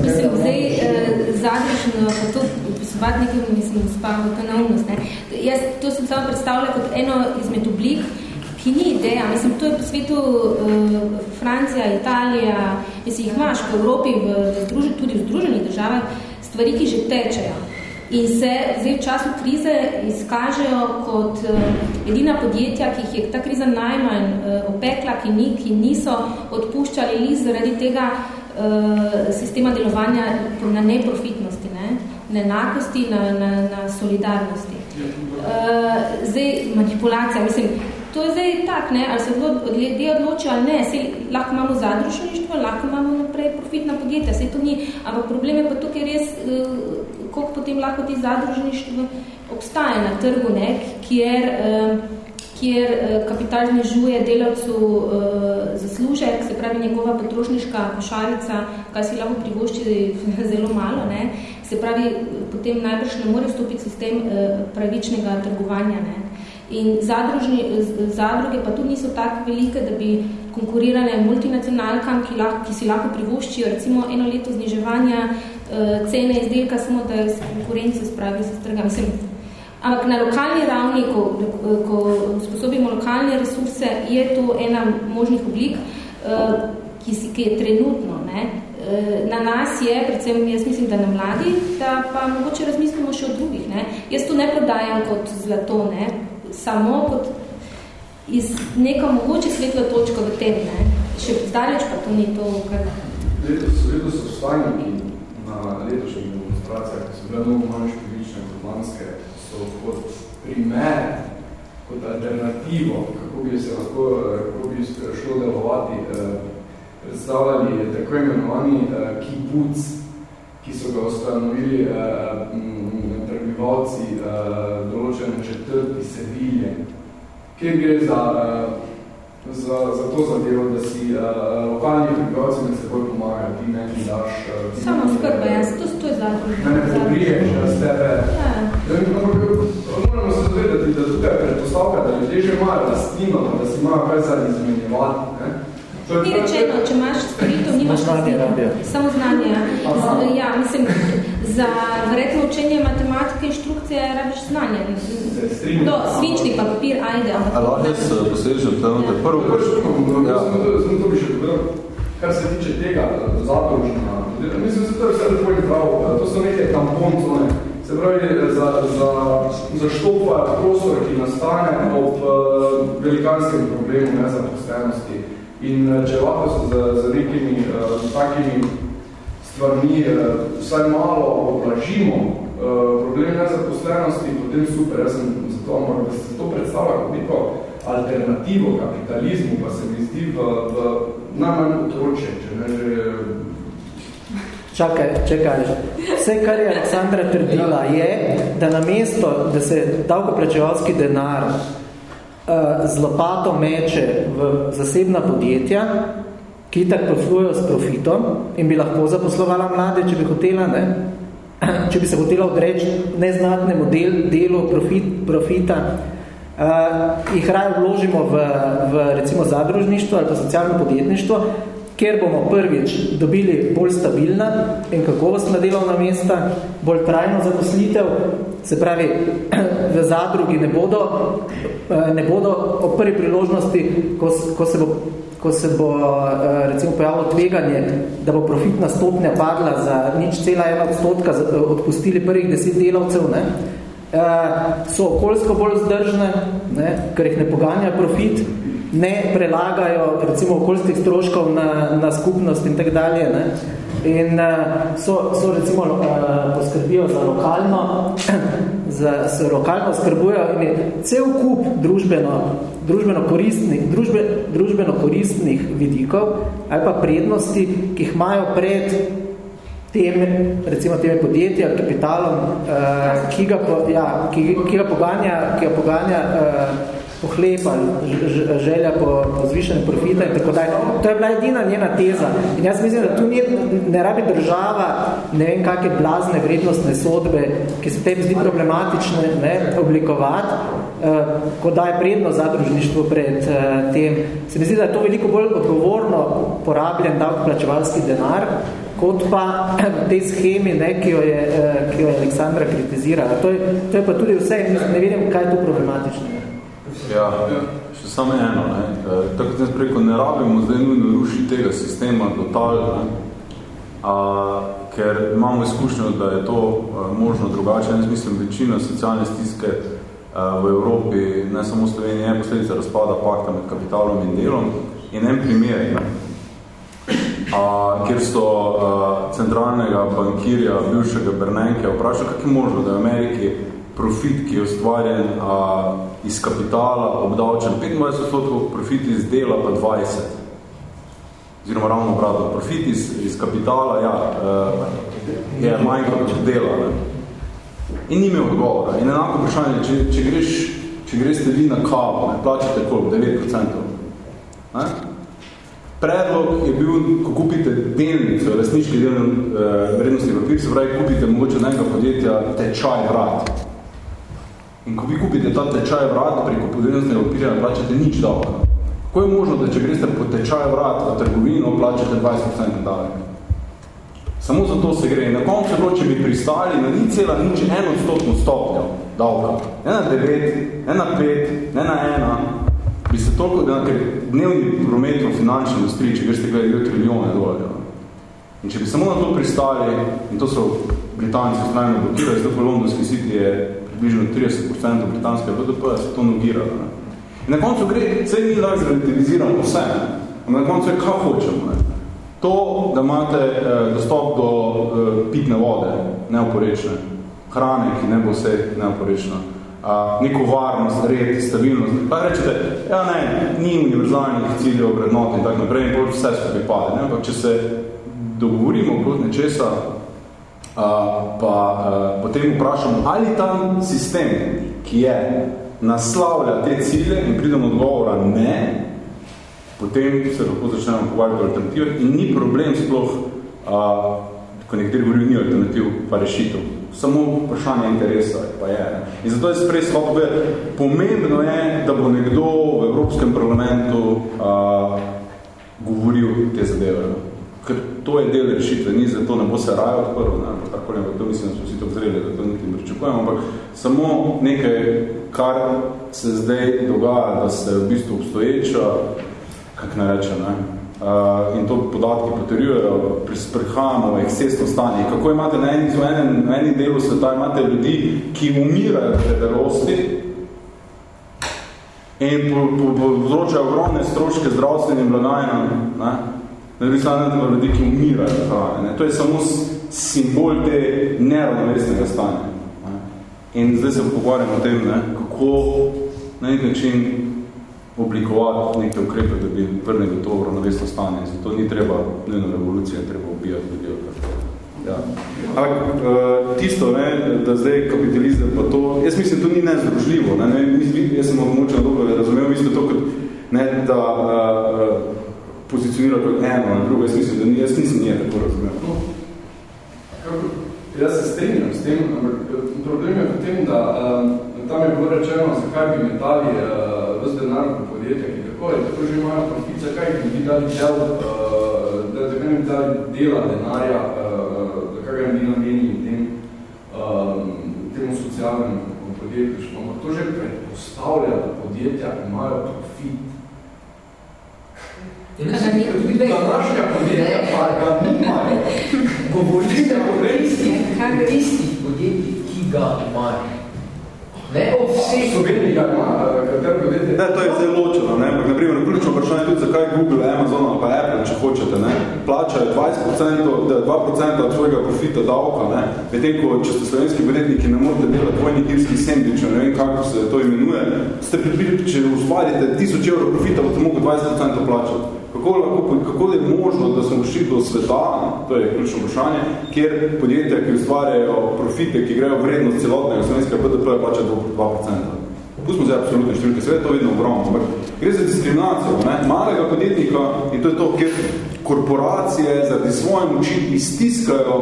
Mislim, zdaj eh, zadnjično, pa to posobati nekaj, mislim, spavno to naumnost. Ne? Jaz to sem samo predstavljala kot eno izmed oblik, ki ni ideja. Mislim, to je po svetu uh, Francija, Italija, mislim, jih imaš v Evropi, v, v združi, tudi v združenih državah, stvari, ki že tečejo in se zdaj v času krize izkažejo kot uh, edina podjetja, ki jih je ta kriza najmanj uh, opekla, ki, ni, ki niso odpuščali list zaradi tega uh, sistema delovanja na neprofitnosti, ne? na enakosti, na, na, na solidarnosti. zdaj manipulacija, mislim, to je zdaj tak, ne, ali se ljudje odločijo ali ne, sej lahko imamo zadružništvo, lahko imamo naprej profitna podjetja, sej to ni, ampak problem je pa tukaj res, koliko potem lahko ti zadružništvo obstaja na trgu, ne, kjer uh, kjer eh, kapital znižuje delavcu eh, zaslužek, se pravi njegova potrošniška košarica, kaj si lahko privošči zelo malo, ne? se pravi, potem najbrž ne more vstopiti sistem eh, pravičnega trgovanja. Ne? In zadružni, zadruge pa tudi niso tako velike, da bi konkurirane multinacionalkam, ki, lahko, ki si lahko privoščijo recimo eno leto zniževanja cene izdelka, samo da se konkurenco spravi se strga. Mislim, Ampak na lokalni ravni, ko, ko sposobimo lokalne resurse, je to ena možnih oblik, eh, ki, ki je trenutno. Ne? Eh, na nas je, predvsem jaz mislim, da na mladi, da pa mogoče razmislimo še o drugih. Ne? Jaz to ne prodajam kot zlato, ne? samo kot iz neka mogoče svetla točka v tem. Ne? Še zdaleč pa to ni to, kar... Letos, letos so vstajniki na letošnjih demonstracijah, ki so bile mnogo manj številčne kot lanske, so kot primer, kot alternativo, kako bi se lahko, kako bi šlo delovati, eh, predstavljali tako imenovani eh, kibuc, ki so ga ustanovili eh, prebivalci določene četrti Sevilje, kjer gre za za, za to zadevo, da si uh, lokalni prebivalci med seboj pomagajo, ti ne ti daš... Uh, Samo skrba, jaz, zakon. Ne, pobriješ z tebe. Ja. Moramo se zavedati, da tukaj je predpostavka, da ljudje že imajo lastnino, da si imajo kaj za izmenjevati. Ne? Ni rečeno, če imaš storitev, nimaš samo znanje. Ja, mislim, za verjetno učenje matematike inštrukcije rabiš znanje. Do, svinčnik pa papir, ajde. Ali lahko jaz posledično tam, da prvo prvo? Ja. Sem to bi še povedal, kar se tiče tega eh, zadružna. Mislim, da to je vse lepo in prav. Eh, to so neke tamponcone. Se pravi, za, za, za štopa prostor, ki nastane ob velikanskem problemu nezaposlenosti. In če lahko so z, z nekimi uh, takimi stvarmi uh, vsaj malo oblažimo uh, problem nezaposlenosti, potem super, jaz sem zato, ampak da se to predstavlja kot neko alternativo kapitalizmu, pa se mi zdi v, v najmanj otroče, če ne že... Čakaj, čekaj. Vse, kar je Aleksandra trdila, je, da na mesto, da se davkoplačevalski denar Eh, z lopato meče v zasebna podjetja, ki tako poslujejo s profitom in bi lahko zaposlovala mlade, če bi hotela, ne? če bi se hotela odreči neznatnemu del, delu profit, profita, uh, jih raje vložimo v, v recimo zadružništvo ali pa socialno podjetništvo, kjer bomo prvič dobili bolj stabilna in kakovostna delovna mesta, bolj trajno zaposlitev, se pravi, v zadrugi ne bodo, eh, ne bodo ob prvi priložnosti, ko, ko se bo ko se bo eh, recimo pojavilo tveganje, da bo profitna stopnja padla za nič cela ena odstotka, odpustili prvih deset delavcev, ne, so okoljsko bolj zdržne, ne, ker jih ne poganja profit, ne prelagajo recimo okoljskih stroškov na, na skupnost in tak dalje. Ne? In uh, so, so recimo uh, poskrbijo za lokalno, za, se lokalno skrbujo in je cel kup družbeno, družbeno, koristnih, družbe, družbeno koristnih vidikov ali pa prednosti, ki jih imajo pred temi, recimo temi podjetji ali kapitalom, uh, ki, ga po, ja, ki, ki ga poganja, ki ga poganja uh, pohlepa, želja po, po zvišanju profita in tako dalje. To je bila edina njena teza. In jaz mislim, da tu ni, ne rabi država ne vem kakve blazne vrednostne sodbe, ki se tem zdi problematične ne, oblikovati, eh, ko daje prednost zadružništvu pred eh, tem. Se mi zdi, da je to veliko bolj odgovorno porabljen davkoplačevalski denar, kot pa v tej schemi, ne, ki, jo je, eh, ki jo je Aleksandra kritizirala. To je, to je pa tudi vse, ne vidim, kaj je tu problematično. Ja, še samo eno. Ne. E, tako da preko ne rabimo zdaj nujno rušiti tega sistema totalno, a, ker imamo izkušnjo, da je to a, e, možno drugače. Jaz mislim, večina socialne stiske a, v Evropi, ne samo v Sloveniji, je posledica razpada pakta med kapitalom in delom. In en primer, ne, a, kjer so a, centralnega bankirja, bivšega Bernanke, vprašali, kak je možno, da je v Ameriki profit, ki je ustvarjen a, iz kapitala, obdavčen 25 odstotkov, profit iz dela pa 20. Oziroma ravno obratno, profit iz, iz kapitala ja, uh, je manj kot dela. Ne. In ni imel odgovora. In enako vprašanje, če, če, greš, če greste vi na kavo, ne, plačate koliko? 9%. Ne? Predlog je bil, ko kupite delnico, resnički delni eh, vrednostni papir, se pravi, kupite mogoče nekaj podjetja tečaj vrat. In ko vi kupite ta tečaj vrat preko podrednostnega papirja, plačate nič davka. Kako je možno, da če greste po tečaj vrat v trgovino, plačate 20% davek? Samo za to se gre. In na koncu bilo, če bi pristali na ni cela nič eno stotno stopnjo davka. Ne na 9, ne na 5, ne na 1, bi se toliko, da ker dnevni promet v finančni industriji, če greste gledali trilijone dolarjev. In če bi samo na to pristali, in to so Britanci ustrajno blokirali, zdaj po Londonski city je približno 30% britanske BDP, se to nogiralo. Ne? In na koncu gre, vse mi lahko zrelativiziramo vse, ne? na koncu je, kaj hočemo. Ne? To, da imate eh, dostop do eh, pitne vode, neoporečne, hrane, ki ne bo vse neoporečna, a, neko varnost, red, stabilnost. Pa rečete, ja ne, ni univerzalnih ciljev, vrednot in tako naprej, in bolj vse skupaj pade. Ne? Ampak če se dogovorimo kot nečesa, pa uh, potem vprašamo, ali ta sistem, ki je naslavlja te cilje in pridemo odgovora ne, potem se lahko začnemo pogovarjati alternative in ni problem sploh, uh, ko nekateri govorijo, ni alternativ, pa rešitev. Samo vprašanje interesa pa je. In zato je sprej slabo, pomembno je, da bo nekdo v Evropskem parlamentu uh, govoril te zadeve ker to je del rešitve, ni zato ne bo se raje odprl, ne, tako ne, to mislim, da smo vsi to vzreli, da to niti ne pričakujemo, ampak samo nekaj, kar se zdaj dogaja, da se v bistvu obstoječa, kak ne reče, ne, uh, in to podatki potrjujejo, prihajamo v ekscesno stanje. Kako imate na eni, v enem, na eni delu sveta, imate ljudi, ki umirajo v debelosti, in povzročajo ogromne stroške zdravstvenim blagajnam, ne, na drugi strani da ljudi, ki umirajo hrane. Ne. To je samo simbol te neravnovesnega stanja. Ne. In zdaj se pogovarjamo o tem, ne, kako na nek način oblikovati neke ukrepe, da bi vrnili to ravnovesno stanje. Zato ni treba dnevno revolucijo, treba ubijati ljudi. Ja. Ampak uh, tisto, ne, da zdaj kapitalizem pa to, jaz mislim, to ni nezdružljivo. Ne, ne, jaz sem odmočen dobro razumel, mislim to kot, ne, da uh, pozicionira kot eno ali drugo, jaz mislim, da ni, jaz nisem nije tako razumel. No, jaz se strinjam s tem, eh, problem je v tem, da uh, tam je bilo rečeno, zakaj bi metali uh, vse denar v podjetja, ki tako je, tako že imajo profit, zakaj bi bi dali del, uh, da zakaj bi dali dela denarja, uh, zakaj bi bi namenili tem, uh, temu socialnemu podjetju. Ampak to že predpostavlja, da podjetja imajo profit Današnja podjetja pa ga nimajo. Govorite o ristih, ristih podjetij, ki ga imajo. Ne o vseh Sloveniji ga ima, katero podjetje. Ne, to je zelo ločeno, ne, ampak naprimer, ključno vprašanje tudi, zakaj Google, Amazon ali pa Apple, če hočete, ne, plačajo 20%, 2% od svojega profita davka, ne, medtem ko, če ste slovenski podjetniki, ne morate delati dvojni tirski sandvič, ne vem, kako se to imenuje, ste približili, če ustvarite 1000 evrov profita, boste mogli 20% plačati. Kako, lahko, kako je možno, da smo prišli do sveta, to je ključno vprašanje, kjer podjetja, ki ustvarjajo profite, ki grejo vrednost celotnega slovenskega BDP, plačajo 2%. Pustimo zdaj absolutne številke, sve je to vedno ogromno, ampak gre za diskriminacijo ne? malega podjetnika in to je to, kjer korporacije zaradi svoje moči iztiskajo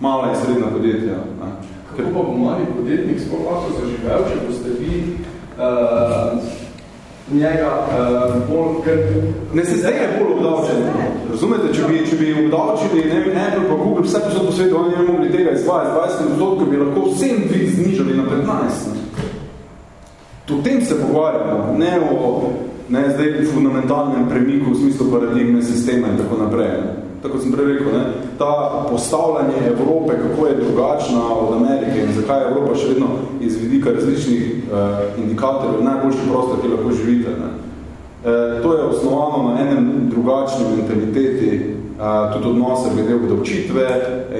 mala in srednja podjetja. Ne? Kako pa bo mali podjetnik sploh lahko zaživel, če boste vi uh, njega uh, bolj, ker... Ne, se zdaj je bolj obdavčen. Razumete, če bi, če bi obdavčili, ne bi Apple pa Google, vse posod po svetu, oni ne mogli tega izvajati, 20 odstotkov bi lahko vsem dvig znižali na 15. O tem se pogovarjamo, ne o ne, zdaj fundamentalnem premiku v smislu paradigme sistema in tako naprej. Ne tako sem prej rekel, ne, ta postavljanje Evrope, kako je drugačna od Amerike in zakaj je Evropa še vedno iz vidika različnih uh, indikatorjev najboljši prostor, ki lahko živite. Ne. Uh, to je osnovano na enem drugačni mentaliteti uh, tudi odnose glede obdavčitve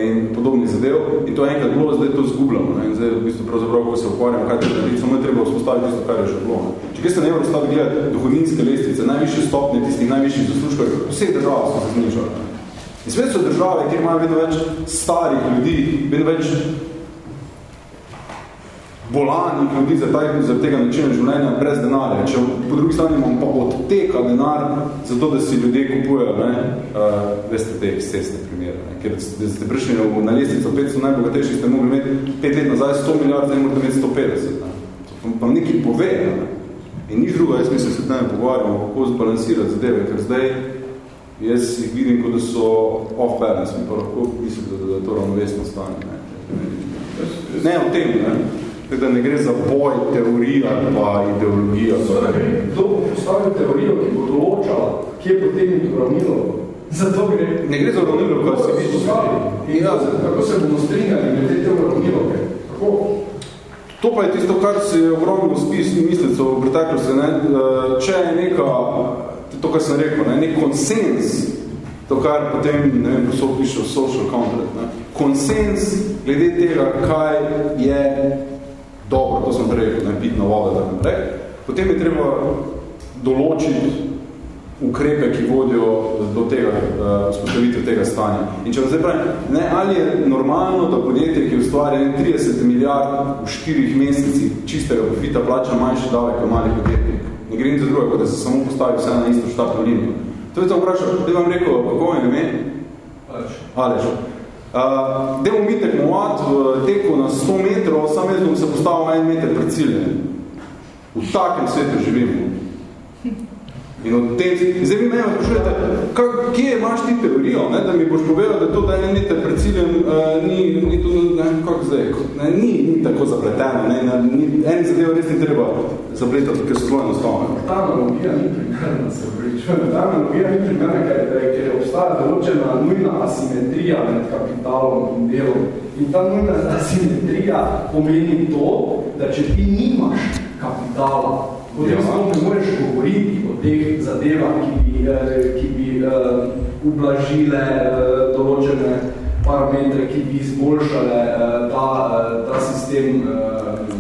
in podobnih zadev. In to enkrat bilo, zdaj to zgubljamo. Ne? In zdaj, v bistvu, pravzaprav, ko se ukvarjamo, kaj treba narediti, samo je treba vzpostaviti tisto, kar je že bilo. Ne? Če kaj ste ne vrstali gledati dohodninske lestvice, najvišje stopnje tistih najvišjih zaslužkov, vseh držav so se znižali. In svet so države, kjer imajo vedno več starih ljudi, vedno več bolanih ljudi za, taj, za tega načina življenja brez denarja. Če po drugi strani imamo pa odteka denar za to, da si ljudje kupujejo, ne, uh, veste te cestne primere. Ne, ker ste prišli na, lestvico 500 najbogatejših, ste mogli imeti 5 let nazaj 100 milijard, zdaj morate imeti 150. Ne. To pa nekaj pove. Ne. In nič drugo, jaz mislim, se ne pogovarjamo, kako zbalansirati zadeve, ker zdaj jaz jih vidim, kot da so off-balance, mi pa lahko mislim, da, da, da to ravnovesno stane. Ne. Ne, o tem, ne da ne gre za boj, teorija pa ideologija. Kdo bo postavil teorijo, ki bo določala, kje potem je uravnilo? Zato gre. Ne gre za uravnilo, kar se vidi. In ja, kako se bomo strinjali med te uravnilo? Kako? To pa je tisto, kar se je ogromno spis mislico v preteklosti. Ne? Če je neka, to, kar sem rekel, ne? nek konsens, to, kar potem, ne vem, posod piše v social contract, ne? konsens glede tega, kaj je dobro, to sem prej rekel, ne pitna voda, tako naprej. Potem je treba določiti ukrepe, ki vodijo do tega, spostavitve tega stanja. In če vam zdaj pravim, ne, ali je normalno, da podjetje, ki ustvarja 30 milijard v štirih mesecih čistega profita, plača manjši davek kot mali podjetnik. Ne gre za drugo, da se samo postavi vse na isto štartno linijo. To je to vprašal, da vam rekel, kako je ime? Aleš. Aleš. Uh, Demo mi tekmovati v teku na 100 metrov, sam jaz bom se postavil en meter pred ciljem. V takem svetu živimo. In od te, zdaj vi mene sprašujete, kje imaš ti teorijo, ne, da mi boš povedal, da to, da en meter pred ciljem, uh, ni, ni to, ne, kako zdaj, ne, ni, ni tako zapleteno, ne, ne, ni, en zadev res ni treba zapletati, ker so zelo enostavne. Ta analogija ni primerna, se pričujem. Ta analogija ni primerna, ker, ker obstaja določena nujna asimetrija med kapitalom in delom. In ta nujna asimetrija pomeni to, da če ti nimaš kapitala, potem ja. samo ne moreš govoriti o teh zadevah, ki bi, ki bi uh, ublažile uh, določene parametre, ki bi izboljšale uh, ta, uh, ta sistem. Uh,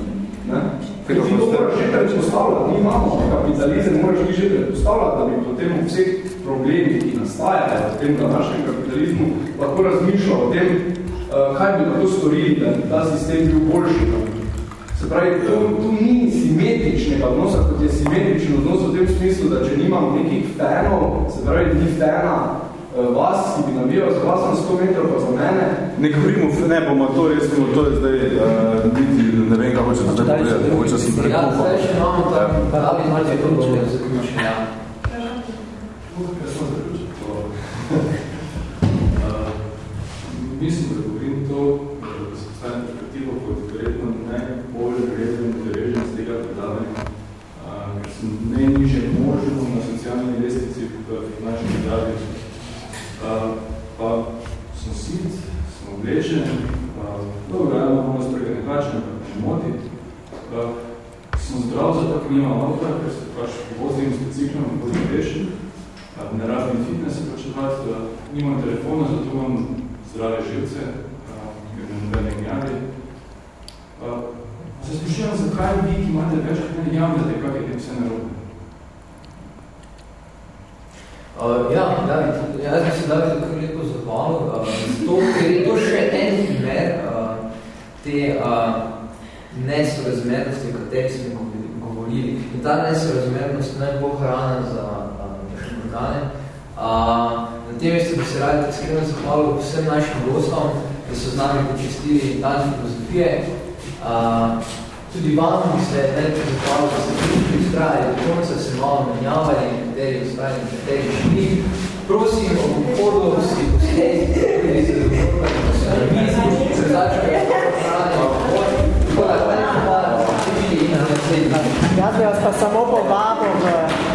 ne? Ker ti to moraš že predpostavljati, mi imamo kapitalizem, moraš ti že predpostavljati, da bi potem vseh problemih, ki nastajajo v tem današnjem kapitalizmu, lahko razmišljal o tem, uh, kaj bi lahko storili, da bi ta sistem bil boljši. Se pravi, to, to ni simetričnega odnosa, kot je simetrični odnos v tem smislu, da če nimam nekih fenov, se pravi, ni fena uh, vas, ki bi nabijal za vas na 100 metrov, pa za mene. Ne govorimo, ne bomo to res, to je zdaj, uh, biti, ne vem, kako hoče zdaj povedati, hoče sem prekupal. Ja, zdaj še imamo tak, pa da bi malo to počeli, za kaj še ja. Mislim, da govorim to, da se postavim perspektivo kot verjetno najbolj vrezen deležen z tega predavanja, ker sem najniže možno na socialni lestvici v naši državi. Pa sem sit, oblečen, dobro, eno bomo sprega nekačne, pa še moti. Sem zdrav, zato ker nimam avta, ker se pač vozim s biciklom, hodim peš, ne rabim fitnesa počevati, nimam telefona, zato imam zdrave živce, ker ne nobene gnjadi. Se sprašujem, zakaj vi, ki imate več kot ne jamljate, kak je vse narobe? Uh, ja, David, jaz bi se David tako lepo zahvalil. Uh, to, ker je to še en primer uh, te uh, nesorazmernosti, o kateri smo govorili. In ta nesorazmernost naj bo hrana za naše uh, organe. Uh, na tem mestu bi se radi iskreno zahvalil vsem našim gostom, da so z nami počistili dan filozofije. Uh, tudi vam bi se nekaj zahvalil, da ste tudi ustrajali do konca, se malo menjavali, nekateri ustrajali, nekateri šli. Prosim, ob vhodu si poslediti, tudi se dogovorili, da se navizi, se začne Jaz bi vas pa samo povabil v